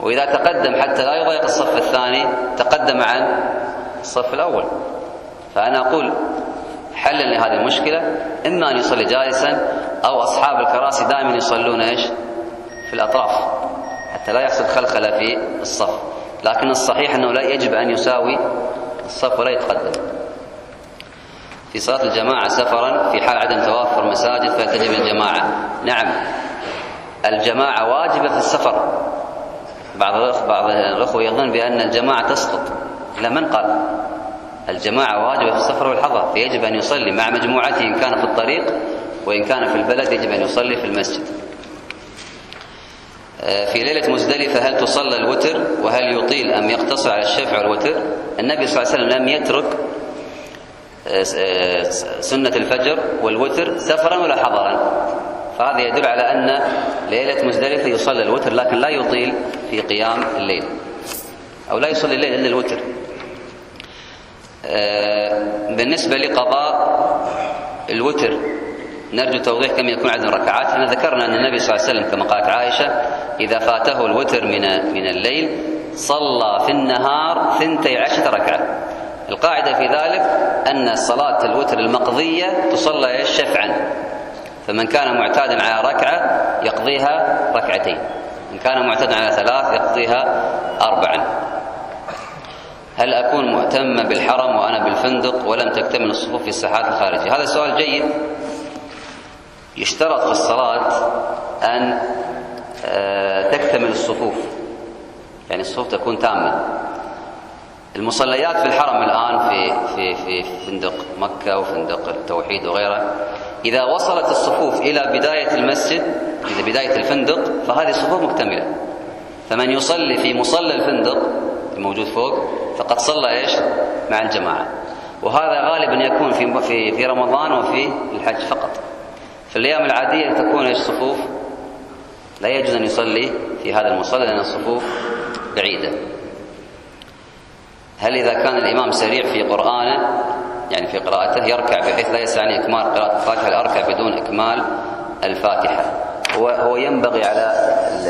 وإذا تقدم حتى لا يضايق الصف الثاني تقدم عن الصف الأول. فأنا أقول حلا لهذه المشكلة. إما أن يصلي جالسا أو أصحاب الكراسي دائما يصلون إيش؟ في الأطراف حتى لا يحصل خلخلة في الصف. لكن الصحيح أنه لا يجب أن يساوي الصف ولا يتقدم. في صلاة الجماعة سفرا في حال عدم توافر مساجد فيلتزم الجماعة نعم الجماعة واجبة في السفر. بعض بعض الأخوة يظن بأن الجماعة تسقط. لا من قال؟ الجماعة واجبة في السفر والحضر فيجب أن يصلي مع مجموعته إن كان في الطريق وإن كان في البلد يجب أن يصلي في المسجد. آه، في ليلة مزدلفة هل تصلى الوتر وهل يطيل أم يقتصر على الشفع والوتر؟ النبي صلى الله عليه وسلم لم يترك آه، آه، سنة الفجر والوتر سفرا ولا حضرا. فهذا يدل على أن ليلة مزدلفة يصلى الوتر لكن لا يطيل في قيام الليل أو لا يصلي الليل إلا الوتر. بالنسبة لقضاء الوتر نرجو توضيح كم يكون عدد الركعات. إحنا ذكرنا أن النبي صلى الله عليه وسلم كما قالت عائشة إذا فاته الوتر من من الليل صلى في النهار ثنتي عشرة ركعة. القاعدة في ذلك أن صلاة الوتر المقضية تصلى شفعا. فمن كان معتادا على ركعة يقضيها ركعتين. ان كان معتادا على ثلاث يقضيها اربعا. هل أكون مهتما بالحرم وأنا بالفندق ولم تكتمل الصفوف في الساحات الخارجية؟ هذا سؤال جيد. يشترط في الصلاة أن آه، تكتمل الصفوف. يعني الصفوف تكون تامة. المصليات في الحرم الآن في في في فندق مكة وفندق التوحيد وغيره إذا وصلت الصفوف إلى بداية المسجد إلى بداية الفندق فهذه الصفوف مكتملة. فمن يصلي في مصلى الفندق الموجود فوق فقد صلى إيش؟ مع الجماعة. وهذا غالبا يكون في في في رمضان وفي الحج فقط. في الأيام العادية تكون الصفوف؟ لا يجوز أن يصلي في هذا المصلى لأن الصفوف بعيدة. هل إذا كان الإمام سريع في قرآنه؟ يعني في قراءته يركع بحيث لا يسعني إكمال قراءة الفاتحة الأركع بدون إكمال الفاتحة. هو هو ينبغي على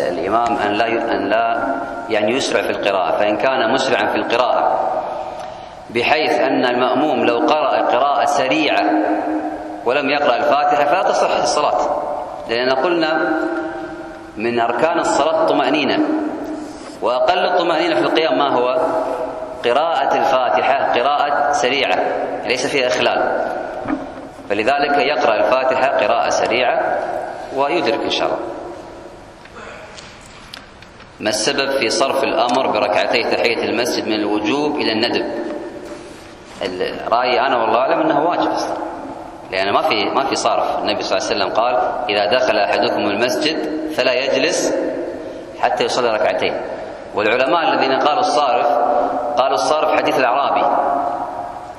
الإمام أن لا أن لا يعني يسرع في القراءة فإن كان مسرعا في القراءة بحيث أن المأموم لو قرأ قراءة سريعة ولم يقرأ الفاتحة فلا تصح الصلاة. لأن قلنا من أركان الصلاة الطمأنينة وأقل الطمأنينة في القيام ما هو قراءة الفاتحة قراءة سريعة ليس فيها إخلال. فلذلك يقرأ الفاتحة قراءة سريعة ويدرك إن شاء الله. ما السبب في صرف الأمر بركعتي تحية المسجد من الوجوب إلى الندب؟ رأيي أنا والله أعلم أنه واجب أصلا. لأن ما في ما في صرف. النبي صلى الله عليه وسلم قال إذا دخل أحدكم المسجد فلا يجلس حتى يصلي ركعتين. والعلماء الذين قالوا الصارف قالوا الصارف حديث الأعرابي.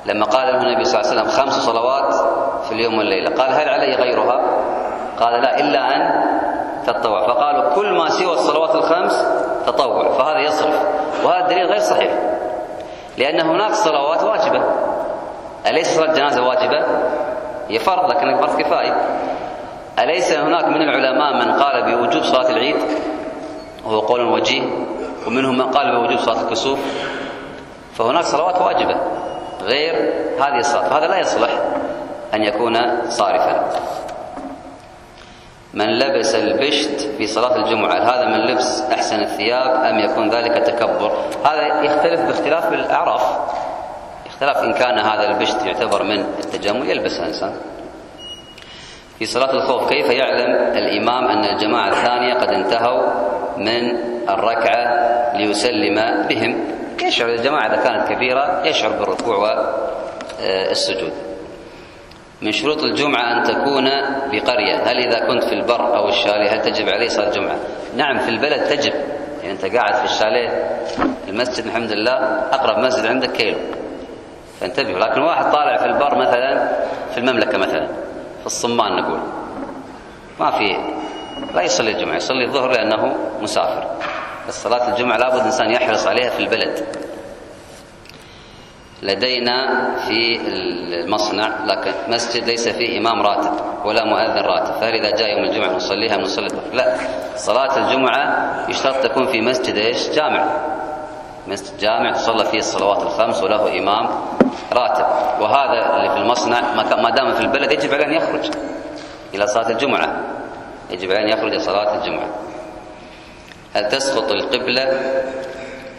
لما قال له النبي صلى الله عليه وسلم خمس صلوات في اليوم والليلة قال هل علي غيرها؟ قال لا إلا أن تتطوع فقالوا كل ما سوى الصلوات الخمس تطوع. فهذا يصرف وهذا الدليل غير صحيح. لأن هناك صلوات واجبة. أليس صلاة الجنازة واجبة؟ هي فرض لكن فرض كفاية أليس هناك من العلماء من قال بوجوب صلاة العيد؟ وهو قول وجيه. ومنهم من قال بوجوب صلاة الكسوف. فهناك صلوات واجبة. غير هذه الصلاة. فهذا لا يصلح أن يكون صارفا. من لبس البشت في صلاة الجمعة هذا من لبس أحسن الثياب أم يكون ذلك تكبر؟ هذا يختلف باختلاف الأعراف. اختلاف إن كان هذا البشت يعتبر من التجمل يلبسها الإنسان. في صلاة الخوف كيف يعلم الإمام أن الجماعة الثانية قد انتهوا من الركعة ليسلم بهم؟ يشعر الجماعة إذا كانت كبيرة يشعر بالركوع والسجود. من شروط الجمعة أن تكون بقرية هل إذا كنت في البر أو الشاليه هل تجب عليه صلاة الجمعة؟ نعم في البلد تجب. يعني أنت قاعد في الشاليه المسجد الحمد لله أقرب مسجد عندك كيلو. فانتبهوا لكن واحد طالع في البر مثلا في المملكة مثلا في الصمان نقول. ما في لا يصلي الجمعة يصلي الظهر لأنه مسافر. بس صلاة الجمعة لابد الإنسان يحرص عليها في البلد. لدينا في المصنع لكن مسجد ليس فيه إمام راتب ولا مؤذن راتب فهل إذا جاء يوم الجمعة نصليها نصلي لا صلاة الجمعة يشترط تكون في مسجد إيش؟ جامع. مسجد جامع تصلى فيه الصلوات الخمس وله إمام راتب. وهذا اللي في المصنع ما دام في البلد يجب عليه أن يخرج إلى صلاة الجمعة. يجب عليه أن يخرج لصلاة الجمعة. هل تسقط القبلة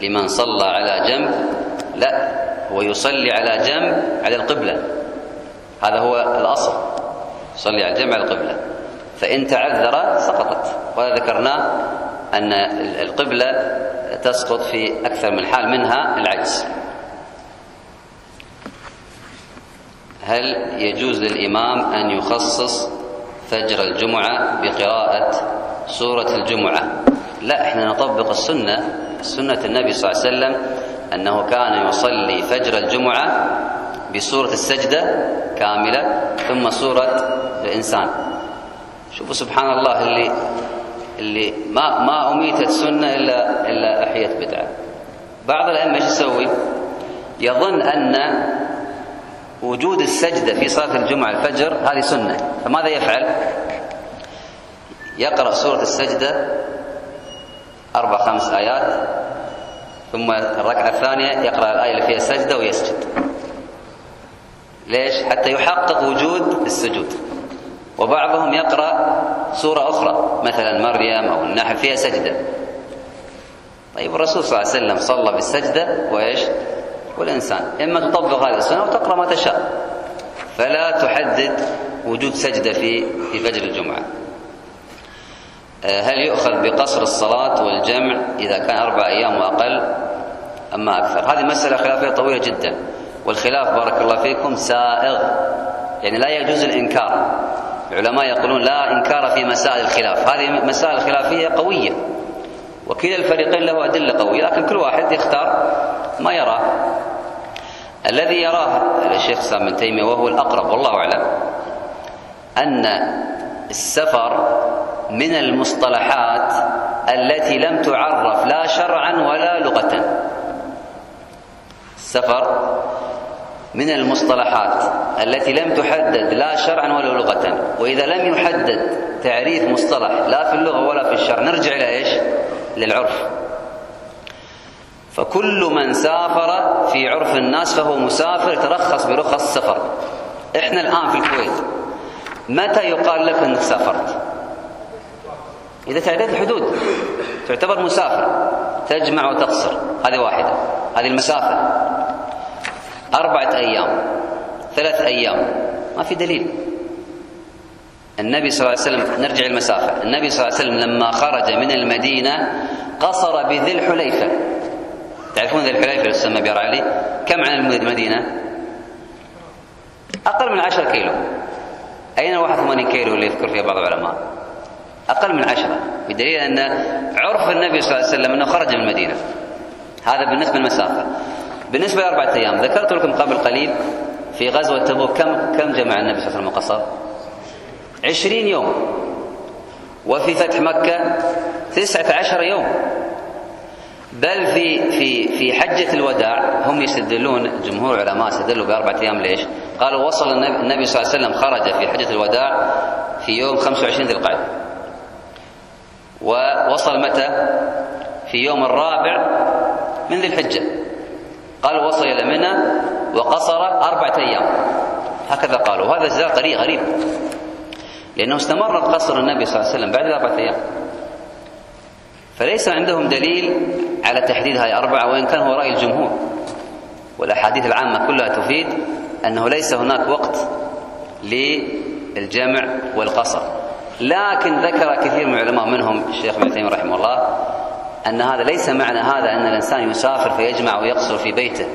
لمن صلى على جنب؟ لا. هو يصلي على جنب على القبلة. هذا هو الأصل. يصلي على جنب على القبلة. فإن تعذر سقطت. وهذا ذكرناه أن القبلة تسقط في أكثر من حال منها العجز. هل يجوز للإمام أن يخصص فجر الجمعة بقراءة سورة الجمعة؟ لا إحنا نطبق السنة سنة النبي صلى الله عليه وسلم أنه كان يصلي فجر الجمعة بسورة السجدة كاملة ثم سورة الإنسان شوفوا سبحان الله اللي اللي ما ما أميتت سنة إلا إلا أحيت بدعة بعض الأئمة إيش يسوي؟ يظن أن وجود السجدة في صلاة الجمعة الفجر هذه سنة فماذا يفعل؟ يقرأ سورة السجدة أربع خمس آيات ثم الركعة الثانية يقرأ الآية اللي فيها سجدة ويسجد. ليش؟ حتى يحقق وجود السجود. وبعضهم يقرأ سورة أخرى مثلا مريم أو النحل فيها سجدة. طيب الرسول صلى الله عليه وسلم صلى بالسجدة وإيش؟ والإنسان. إما تطبق هذه السنة أو تقرأ ما تشاء. فلا تحدد وجود سجدة في في فجر الجمعة. هل يؤخذ بقصر الصلاة والجمع إذا كان أربع أيام وأقل أما أكثر؟ هذه مسألة خلافية طويلة جدا والخلاف بارك الله فيكم سائغ يعني لا يجوز الإنكار. العلماء يقولون لا إنكار في مسائل الخلاف هذه مسائل خلافية قوية وكلا الفريقين له أدلة قوية لكن كل واحد يختار ما يراه. الذي يراه الشيخ سام بن تيمية وهو الأقرب والله أعلم أن السفر من المصطلحات التي لم تعرف لا شرعا ولا لغة. السفر من المصطلحات التي لم تحدد لا شرعا ولا لغة. وإذا لم يحدد تعريف مصطلح لا في اللغة ولا في الشرع نرجع إلى إيش؟ للعرف. فكل من سافر في عرف الناس فهو مسافر يترخص برخص السفر إحنا الآن في الكويت متى يقال لك أنك سافرت؟ إذا تعديت الحدود تعتبر مسافر تجمع وتقصر. هذه واحدة. هذه المسافة. أربعة أيام. ثلاث أيام. ما في دليل. النبي صلى الله عليه وسلم نرجع المسافة النبي صلى الله عليه وسلم لما خرج من المدينة قصر بذي الحليفة. تعرفون ذي الحليفة يسمى بير علي؟ كم عن المدينة؟ أقل من عشر كيلو. أين 81 كيلو اللي يذكر فيها بعض العلماء؟ أقل من عشرة. بدليل أن عرف النبي صلى الله عليه وسلم أنه خرج من المدينة. هذا بالنسبة للمسافة. بالنسبة لأربعة أيام ذكرت لكم قبل قليل في غزوة تبوك كم كم جمع النبي صلى الله عليه وسلم قصر؟ عشرين يوم. وفي فتح مكة تسعة عشر يوم. بل في في في حجة الوداع هم يستدلون جمهور العلماء استدلوا بأربعة أيام. ليش؟ قالوا وصل النبي, النبي صلى الله عليه وسلم خرج في حجة الوداع في يوم 25 ذي القعدة. ووصل متى؟ في يوم الرابع من ذي الحجة. قالوا وصل إلى منى وقصر أربعة أيام. هكذا قالوا. وهذا جزاء طريق غريب. لأنه استمر قصر النبي صلى الله عليه وسلم بعد أربعة أيام. فليس عندهم دليل على تحديد هذه أربعة وإن كان هو رأي الجمهور. والأحاديث العامة كلها تفيد أنه ليس هناك وقت للجمع والقصر. لكن ذكر كثير من العلماء منهم الشيخ ابن تيمية رحمه الله أن هذا ليس معنى هذا أن الإنسان يسافر فيجمع ويقصر في بيته.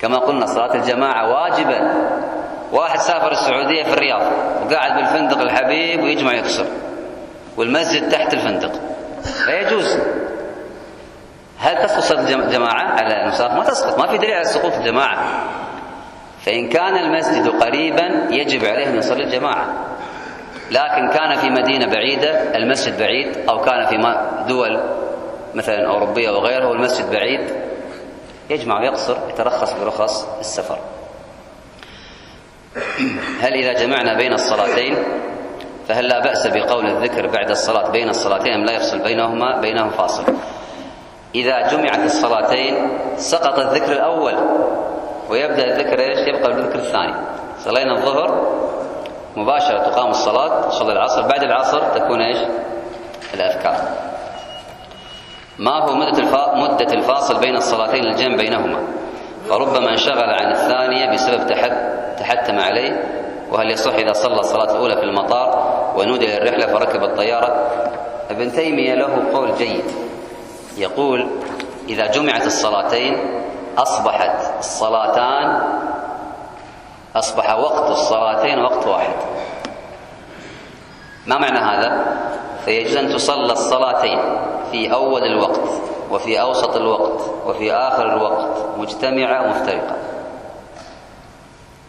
كما قلنا صلاة الجماعة واجبة. واحد سافر السعودية في الرياض وقاعد بالفندق الحبيب ويجمع يقصر. والمسجد تحت الفندق. لا يجوز هل تسقط الجماعة على المسافر؟ ما تسقط. ما في دليل على سقوط الجماعة. فإن كان المسجد قريبا يجب عليه أن يصلي الجماعة. لكن كان في مدينة بعيدة المسجد بعيد أو كان في دول مثلا أوروبية وغيرها والمسجد بعيد يجمع ويقصر يترخص برخص السفر. هل إذا جمعنا بين الصلاتين فهل لا بأس بقول الذكر بعد الصلاة؟ بين الصلاتين أم لا يفصل؟ بينهما بينهم فاصل. إذا جمعت الصلاتين سقط الذكر الأول ويبدأ الذكر إيش؟ يبقى الذكر الثاني. صلينا الظهر مباشرة تقام الصلاة تصلي العصر. بعد العصر تكون إيش؟ الأذكار. ما هو مدة مدة الفاصل بين الصلاتين الجمع بينهما؟ فربما انشغل عن الثانية بسبب تحتم عليه. وهل يصح إذا صلى الصلاة الأولى في المطار ونودي للرحلة فركب الطيارة؟ ابن تيمية له قول جيد. يقول إذا جمعت الصلاتين أصبحت الصلاتان أصبح وقت الصلاتين وقت واحد ما معنى هذا؟ فيجوز أن تصلى الصلاتين في أول الوقت وفي أوسط الوقت وفي آخر الوقت مجتمعة ومفترقة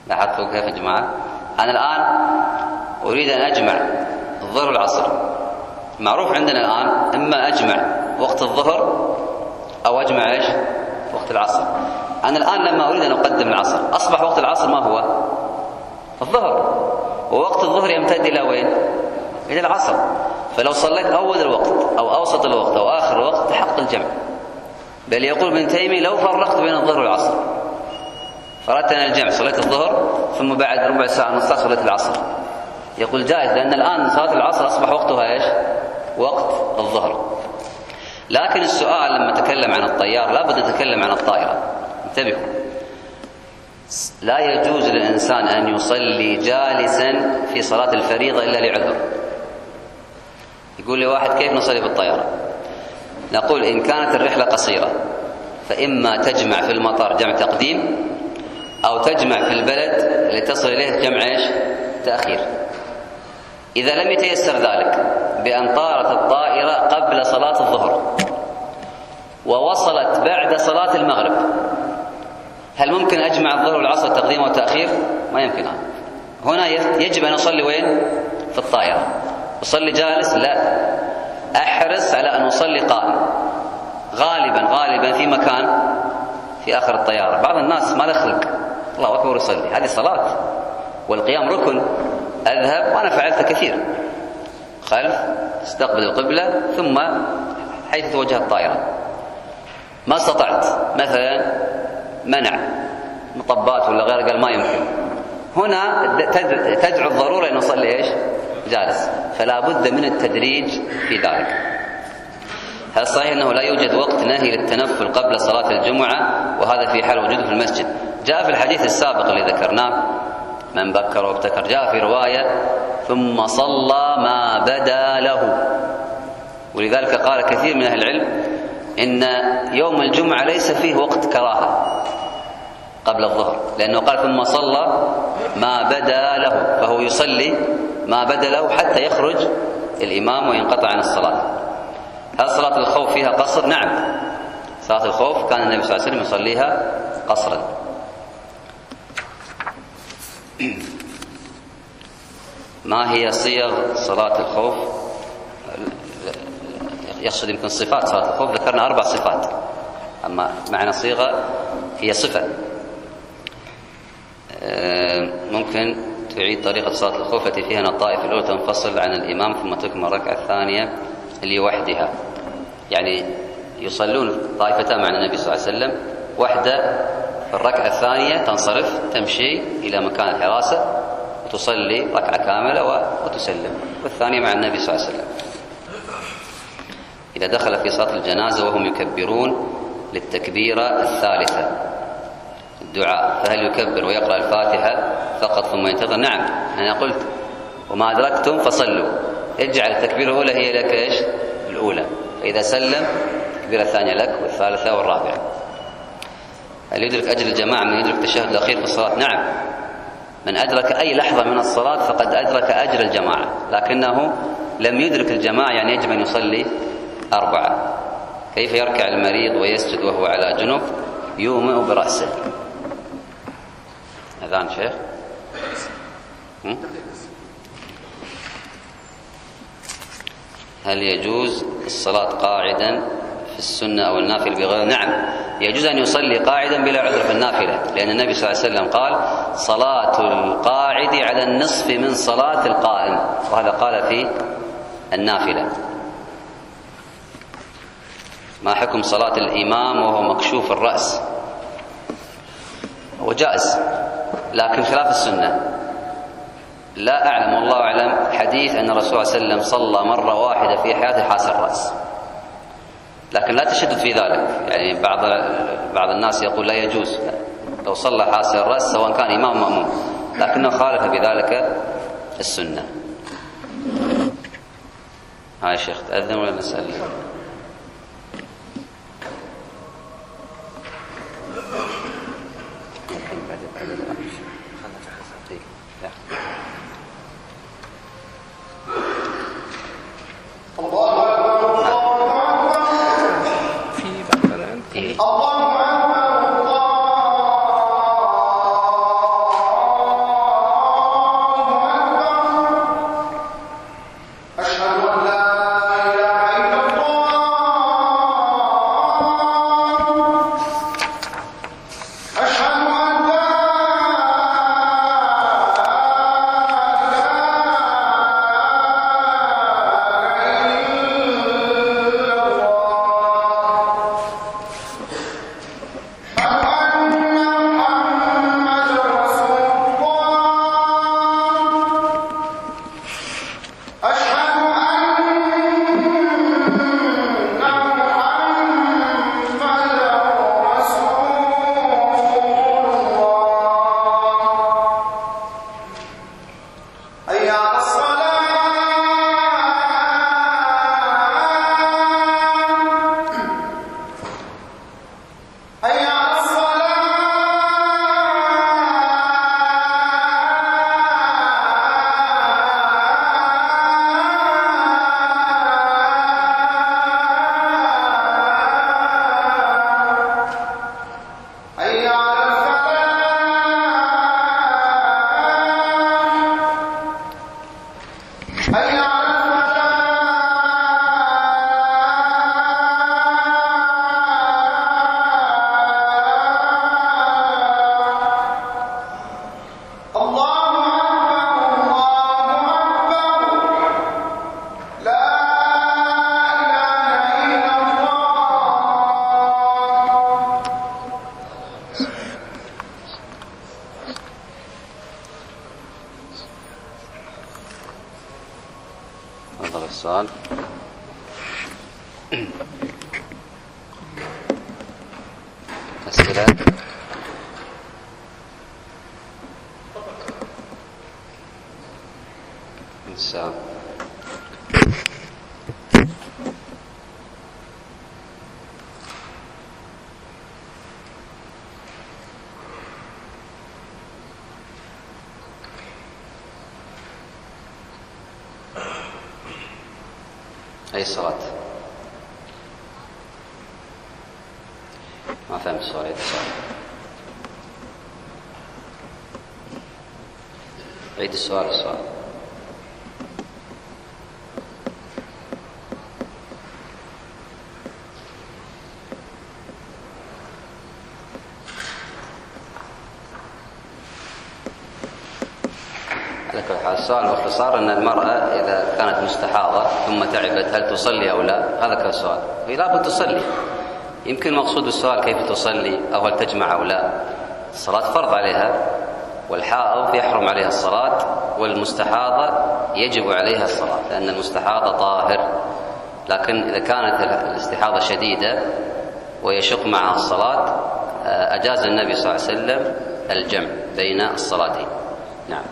لاحظتوا كيف يا جماعة؟ أنا الآن أريد أن أجمع الظهر والعصر معروف عندنا الآن إما أجمع وقت الظهر أو أجمع إيش؟ وقت العصر أنا الآن لما أريد أن أقدم العصر أصبح وقت العصر ما هو؟ الظهر. ووقت الظهر يمتد إلى وين؟ إلى العصر. فلو صليت أول الوقت أو أوسط الوقت أو آخر الوقت تحقق الجمع. بل يقول ابن تيمية لو فرقت بين الظهر والعصر. فردت أنا الجمع صليت الظهر ثم بعد ربع ساعة نص ساعة صليت العصر. يقول جائز لأن الآن صلاة العصر أصبح وقتها إيش؟ وقت الظهر. لكن السؤال لما تكلم عن الطيار لابد نتكلم عن الطائرة. انتبهوا. لا يجوز للإنسان أن يصلي جالسا في صلاة الفريضة إلا لعذر. يقول لي واحد كيف نصلي بالطيارة؟ نقول إن كانت الرحلة قصيرة فإما تجمع في المطار جمع تقديم أو تجمع في البلد لتصل إليه جمع إيش؟ تأخير. إذا لم يتيسر ذلك بأن طارت الطائرة قبل صلاة الظهر ووصلت بعد صلاة المغرب هل ممكن أجمع الظهر والعصر تقديم وتأخير؟ ما يمكن هنا يجب أن أصلي وين؟ في الطائرة. أصلي جالس؟ لا. أحرص على أن أصلي قائم. غالبا غالبا في مكان في آخر الطيارة. بعض الناس ما له خلق. الله أكبر يصلي. هذه صلاة. والقيام ركن. أذهب وأنا فعلت كثير خلف استقبل القبلة ثم حيث توجه الطائرة. ما استطعت. مثلا منع. مطبات ولا غير قال ما يمكن. هنا تدعو الضرورة أن نصلي إيش؟ جالس. فلا بد من التدريج في ذلك. هل صحيح أنه لا يوجد وقت نهي للتنفل قبل صلاة الجمعة؟ وهذا في حال وجوده في المسجد. جاء في الحديث السابق اللي ذكرناه. من بكر وابتكر جاء في رواية ثم صلى ما بدا له. ولذلك قال كثير من أهل العلم إن يوم الجمعة ليس فيه وقت كراهة. قبل الظهر لأنه قال ثم صلى ما بدا له فهو يصلي ما بدا له حتى يخرج الإمام وينقطع عن الصلاة. هل صلاة الخوف فيها قصر؟ نعم. صلاة الخوف كان النبي صلى الله عليه وسلم يصليها قصرا. ما هي صيغ صلاة الخوف؟ يقصد يمكن صفات صلاة الخوف ذكرنا أربع صفات. أما معنى صيغة هي صفة. ممكن تعيد طريقة صلاة الخوف التي فيها أن الطائفة الأولى تنفصل عن الإمام ثم تكمل الركعة الثانية لوحدها. يعني يصلون طائفتان مع النبي صلى الله عليه وسلم. واحدة في الركعة الثانية تنصرف تمشي إلى مكان الحراسة وتصلي ركعة كاملة وتسلم. والثانية مع النبي صلى الله عليه وسلم. إذا دخل في صلاة الجنازة وهم يكبرون للتكبيرة الثالثة. الدعاء فهل يكبر ويقرأ الفاتحة فقط ثم ينتظر؟ نعم أنا قلت وما أدركتم فصلوا. اجعل التكبيرة الأولى هي لك إيش؟ الأولى. فإذا سلم التكبيرة الثانية لك والثالثة والرابعة. هل يدرك أجر الجماعة من يدرك التشهد الأخير في الصلاة؟ نعم. من أدرك أي لحظة من الصلاة فقد أدرك أجر الجماعة لكنه لم يدرك الجماعة يعني يجب أن يصلي أربعة. كيف يركع المريض ويسجد وهو على جنب؟ يومئ برأسه. أذان شيخ؟ هل يجوز الصلاة قاعدا في السنة أو النافل بغير؟ نعم يجوز أن يصلي قاعدا بلا عذر في النافلة لأن النبي صلى الله عليه وسلم قال صلاة القاعد على النصف من صلاة القائم. وهذا قال في النافلة. ما حكم صلاة الإمام وهو مكشوف الرأس؟ هو جائز. لكن خلاف السنة. لا أعلم والله أعلم حديث أن الرسول صلى الله عليه وسلم صلى مرة واحدة في حياته حاس الرأس. لكن لا تشدد في ذلك. يعني بعض بعض الناس يقول لا يجوز لو صلى حاس الرأس سواء كان إمام مأموم. لكنه خالف بذلك السنة. هاي شيخ تأذن ولا نسأل؟ أي صلاة ما فهمت السؤال عيد السؤال السؤال. على كل حال السؤال باختصار إن المرأة اذا كانت مستحاضة ثم تعبت هل تصلي أو لا؟ هذا كان السؤال. هي لابد تصلي. يمكن مقصود السؤال كيف تصلي أو هل تجمع أو لا. الصلاة فرض عليها والحائض يحرم عليها الصلاة والمستحاضة يجب عليها الصلاة لأن المستحاضة طاهر. لكن إذا كانت الاستحاضة شديدة ويشق معها الصلاة أجاز النبي صلى الله عليه وسلم الجمع بين الصلاتين. نعم.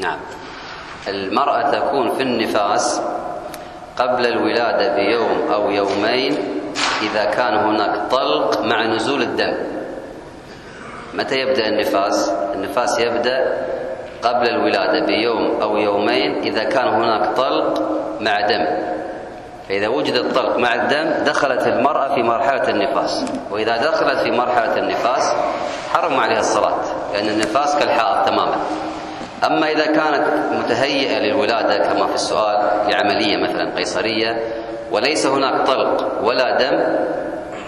نعم. المرأة تكون في النفاس قبل الولادة بيوم أو يومين إذا كان هناك طلق مع نزول الدم. متى يبدأ النفاس؟ النفاس يبدأ قبل الولادة بيوم أو يومين إذا كان هناك طلق مع دم. فإذا وجد الطلق مع الدم دخلت المرأة في مرحلة النفاس. وإذا دخلت في مرحلة النفاس حرم عليها الصلاة لأن النفاس كالحائط تماما. أما إذا كانت متهيئة للولادة كما في السؤال لعملية مثلا قيصرية وليس هناك طلق ولا دم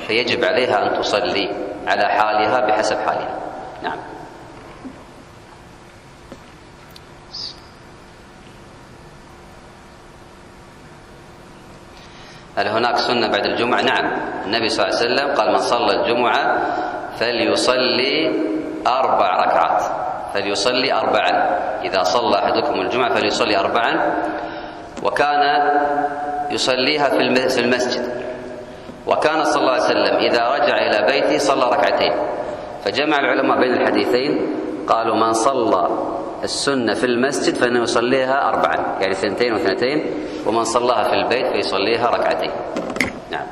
فيجب عليها أن تصلي على حالها بحسب حالها. نعم. هل هناك سنة بعد الجمعة؟ نعم. النبي صلى الله عليه وسلم قال من صلى الجمعة فليصلي أربع ركعات. فليصلي أربعا. إذا صلى أحدكم الجمعة فليصلي أربعا. وكان يصليها في المسجد. وكان صلى الله عليه وسلم إذا رجع إلى بيته صلى ركعتين. فجمع العلماء بين الحديثين قالوا من صلى السنة في المسجد فإنه يصليها أربعا. يعني ثنتين واثنتين. ومن صلاها في البيت فيصليها ركعتين. نعم.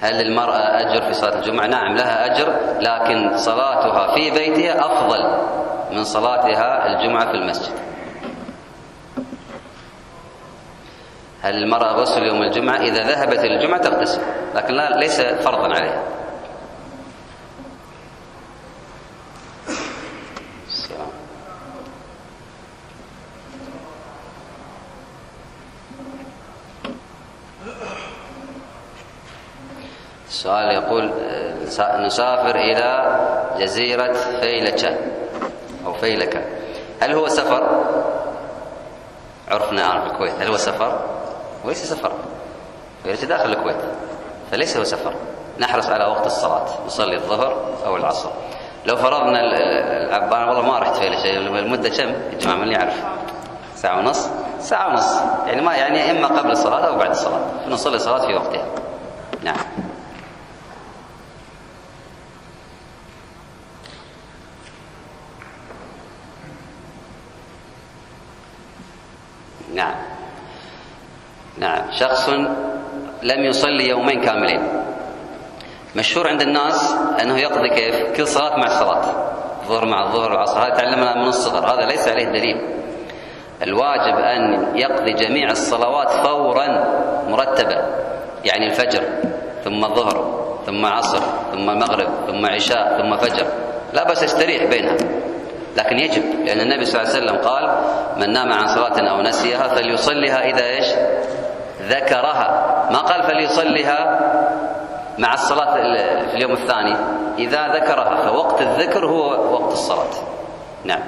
هل للمرأة أجر في صلاة الجمعة؟ نعم لها أجر لكن صلاتها في بيتها أفضل من صلاتها الجمعة في المسجد هل المرأة غسل يوم الجمعة؟ إذا ذهبت الجمعة تغتسل لكن لا ليس فرضا عليها السؤال يقول نسافر إلى جزيرة فيلكة أو فيلكة هل هو سفر؟ عرفنا في الكويت. هل هو سفر؟ وليس سفر. فيلكة داخل الكويت. فليس هو سفر. نحرص على وقت الصلاة. نصلي الظهر أو العصر. لو فرضنا العبان والله ما رحت فيلكة المدة كم؟ يا جماعة من يعرف؟ ساعة ونص؟ ساعة ونص. يعني ما يعني إما قبل الصلاة أو بعد الصلاة. فنصلي الصلاة في وقتها. نعم نعم شخص لم يصلي يومين كاملين. مشهور عند الناس أنه يقضي كيف؟ كل صلاة مع صلاه الظهر مع الظهر والعصر هذا تعلمنا من الصغر. هذا ليس عليه دليل. الواجب أن يقضي جميع الصلوات فورا مرتبه يعني الفجر ثم الظهر ثم عصر ثم المغرب ثم عشاء ثم فجر. لا بس يستريح بينها. لكن يجب لأن النبي صلى الله عليه وسلم قال من نام عن صلاة أو نسيها فليصليها إذا إيش؟ ذكرها. ما قال فليصليها مع الصلاة في اليوم الثاني. إذا ذكرها فوقت الذكر هو وقت الصلاة. نعم.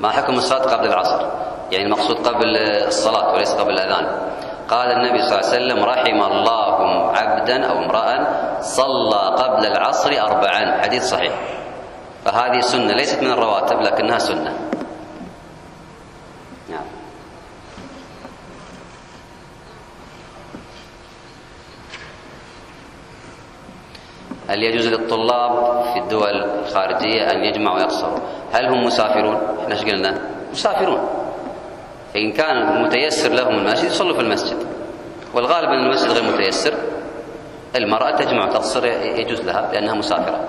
ما حكم الصلاة قبل العصر؟ يعني المقصود قبل الصلاة وليس قبل الأذان. قال النبي صلى الله عليه وسلم رحم الله عبدا أو امرأ صلى قبل العصر أربعا. حديث صحيح. فهذه سنة ليست من الرواتب لكنها سنة. نعم. هل يجوز للطلاب في الدول الخارجية أن يجمعوا ويقصروا؟ هل هم مسافرون؟ إحنا إيش قلنا؟ مسافرون. فإن كان متيسر لهم المسجد يصلوا في المسجد. والغالب أن المسجد غير متيسر. المرأة تجمع وتقصر يجوز لها لأنها مسافرة.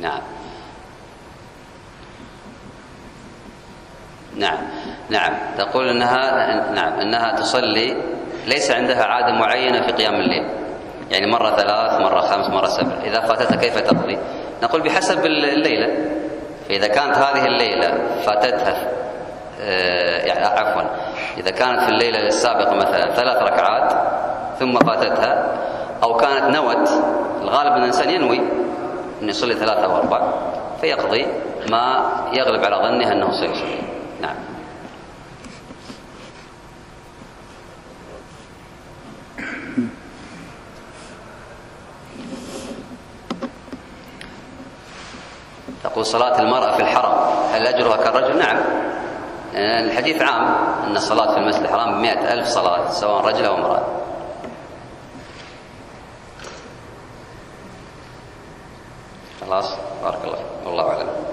نعم. نعم. نعم. تقول إنها نعم أنها تصلي ليس عندها عادة معينة في قيام الليل. يعني مرة ثلاث مرة خمس مرة سبع. إذا فاتتها كيف تقضي؟ نقول بحسب الليلة. فإذا كانت هذه الليلة فاتتها آه، يعني عفوا. إذا كانت في الليلة السابقة مثلا ثلاث ركعات ثم فاتتها أو كانت نوت الغالب أن الإنسان ينوي أن يصلي ثلاثة أو أربع فيقضي ما يغلب على ظنه أنه سيصلي. نعم. تقول صلاة المرأة في الحرم هل أجرها كالرجل؟ نعم. الحديث عام أن الصلاة في المسجد الحرام بمئة ألف صلاة سواء رجل أو امرأة. خلاص بارك الله والله أعلم.